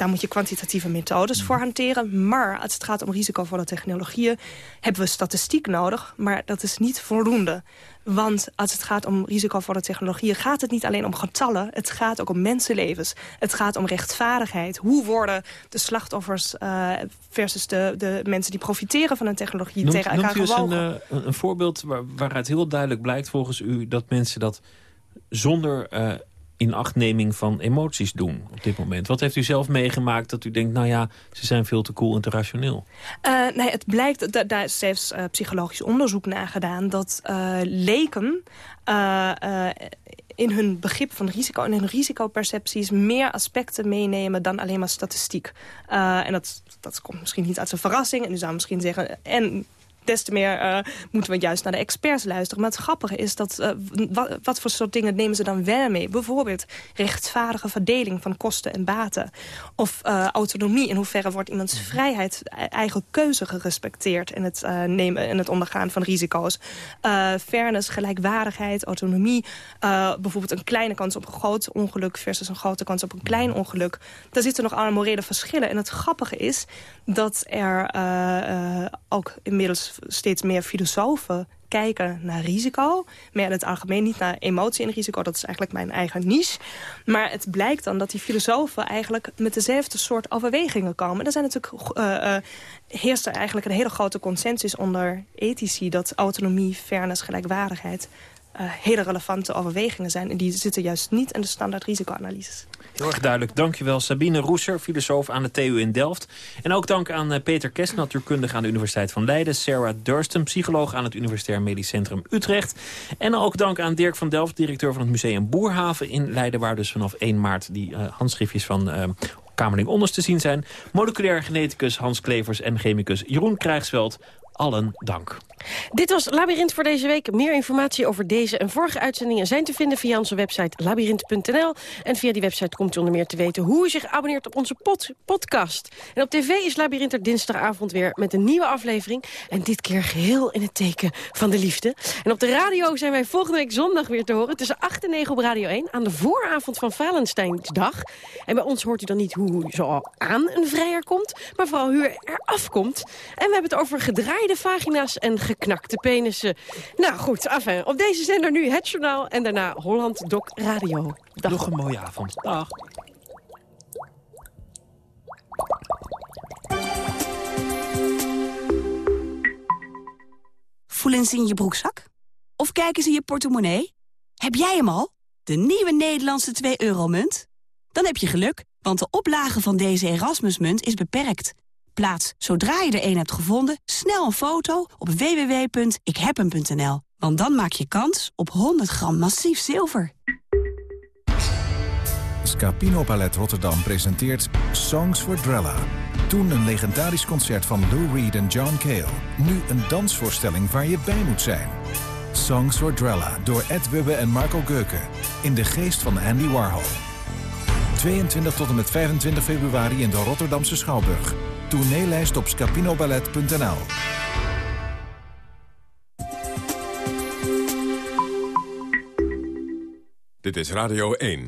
Daar moet je kwantitatieve methodes voor hanteren. Maar als het gaat om risicovolle technologieën... hebben we statistiek nodig, maar dat is niet voldoende. Want als het gaat om risicovolle technologieën... gaat het niet alleen om getallen, het gaat ook om mensenlevens. Het gaat om rechtvaardigheid. Hoe worden de slachtoffers uh, versus de, de mensen die profiteren van een technologie... Noemt, tegen elkaar noemt u eens gewogen? een, een voorbeeld waar, waaruit heel duidelijk blijkt volgens u... dat mensen dat zonder uh, inachtneming van emoties doen op dit moment? Wat heeft u zelf meegemaakt dat u denkt... nou ja, ze zijn veel te cool en te rationeel? Uh, nee, het blijkt, da daar is zelfs uh, psychologisch onderzoek naar gedaan... dat uh, leken in hun begrip van risico en hun risicopercepties... meer aspecten meenemen dan alleen maar statistiek. en dat, dat komt misschien niet uit een verrassing. En u zou misschien zeggen... en des te meer uh, moeten we juist naar de experts luisteren. Maar het grappige is dat uh, wat, wat, voor soort dingen nemen ze dan wel mee? Bijvoorbeeld rechtvaardige verdeling van kosten en baten. Of uh, autonomie. In hoeverre wordt iemands vrijheid, eigen keuze gerespecteerd... in het, nemen, in het ondergaan van risico's. fairness, gelijkwaardigheid, autonomie. bijvoorbeeld een kleine kans op een groot ongeluk... versus een grote kans op een klein ongeluk. Daar zitten nog allemaal morele verschillen. En het grappige is dat er ook inmiddels steeds meer filosofen kijken naar risico. Meer in het algemeen niet naar emotie en risico. Dat is eigenlijk mijn eigen niche. Maar het blijkt dan dat die filosofen eigenlijk met dezelfde soort overwegingen komen. Er zijn natuurlijk, uh, heerst er eigenlijk een hele grote consensus onder ethici... dat autonomie, fairness, gelijkwaardigheid... Uh, hele relevante overwegingen zijn. En die zitten juist niet in de standaard risicoanalyses. Heel erg duidelijk. Dankjewel Sabine Roeser, filosoof aan de TU in Delft. En ook dank aan uh, Peter Kest, natuurkundige aan de Universiteit van Leiden. Sarah Dursten, psycholoog aan het Universitair Medisch Centrum Utrecht. En ook dank aan Dirk van Delft, directeur van het Museum Boerhaven in Leiden... waar dus vanaf 1 maart die uh, handschriftjes van uh, Kamerling Onders te zien zijn. Moleculair geneticus Hans Klevers en chemicus Jeroen Krijgsveld. Allen dank. Dit was Labyrinth voor deze week. Meer informatie over deze en vorige uitzendingen zijn te vinden via onze website labyrinth.nl. En via die website komt u onder meer te weten hoe u zich abonneert op onze podcast. En op tv is Labyrinth er dinsdagavond weer met een nieuwe aflevering. En dit keer geheel in het teken van de liefde. En op de radio zijn wij volgende week zondag weer te horen tussen 8 en 9 op Radio 1 aan de vooravond van Valentijnsdag. En bij ons hoort u dan niet hoe u zo aan een vrijer komt, maar vooral hoe u er afkomt. En we hebben het over gedraaide vagina's en geknakte penissen. Nou goed, enfin, op deze zender nu het journaal en daarna Holland Doc Radio. Dag. Nog een mooie avond. Dag. Voelen ze in je broekzak? Of kijken ze in je portemonnee? Heb jij hem al? De nieuwe Nederlandse 2-euro-munt? Dan heb je geluk, want de oplage van deze Erasmusmunt is beperkt. Plaats, zodra je er een hebt gevonden, snel een foto op www.ikhebhem.nl. Want dan maak je kans op 100 gram massief zilver. Scapino Ballet Rotterdam presenteert Songs for Drella. Toen een legendarisch concert van Lou Reed en John Cale. Nu een dansvoorstelling waar je bij moet zijn. Songs for Drella door Ed Wubbe en Marco Geuken. In de geest van Andy Warhol. 22 tot en met 25 februari in de Rotterdamse Schouwburg. Tourneelijst op scapinoballet.nl Dit is Radio 1.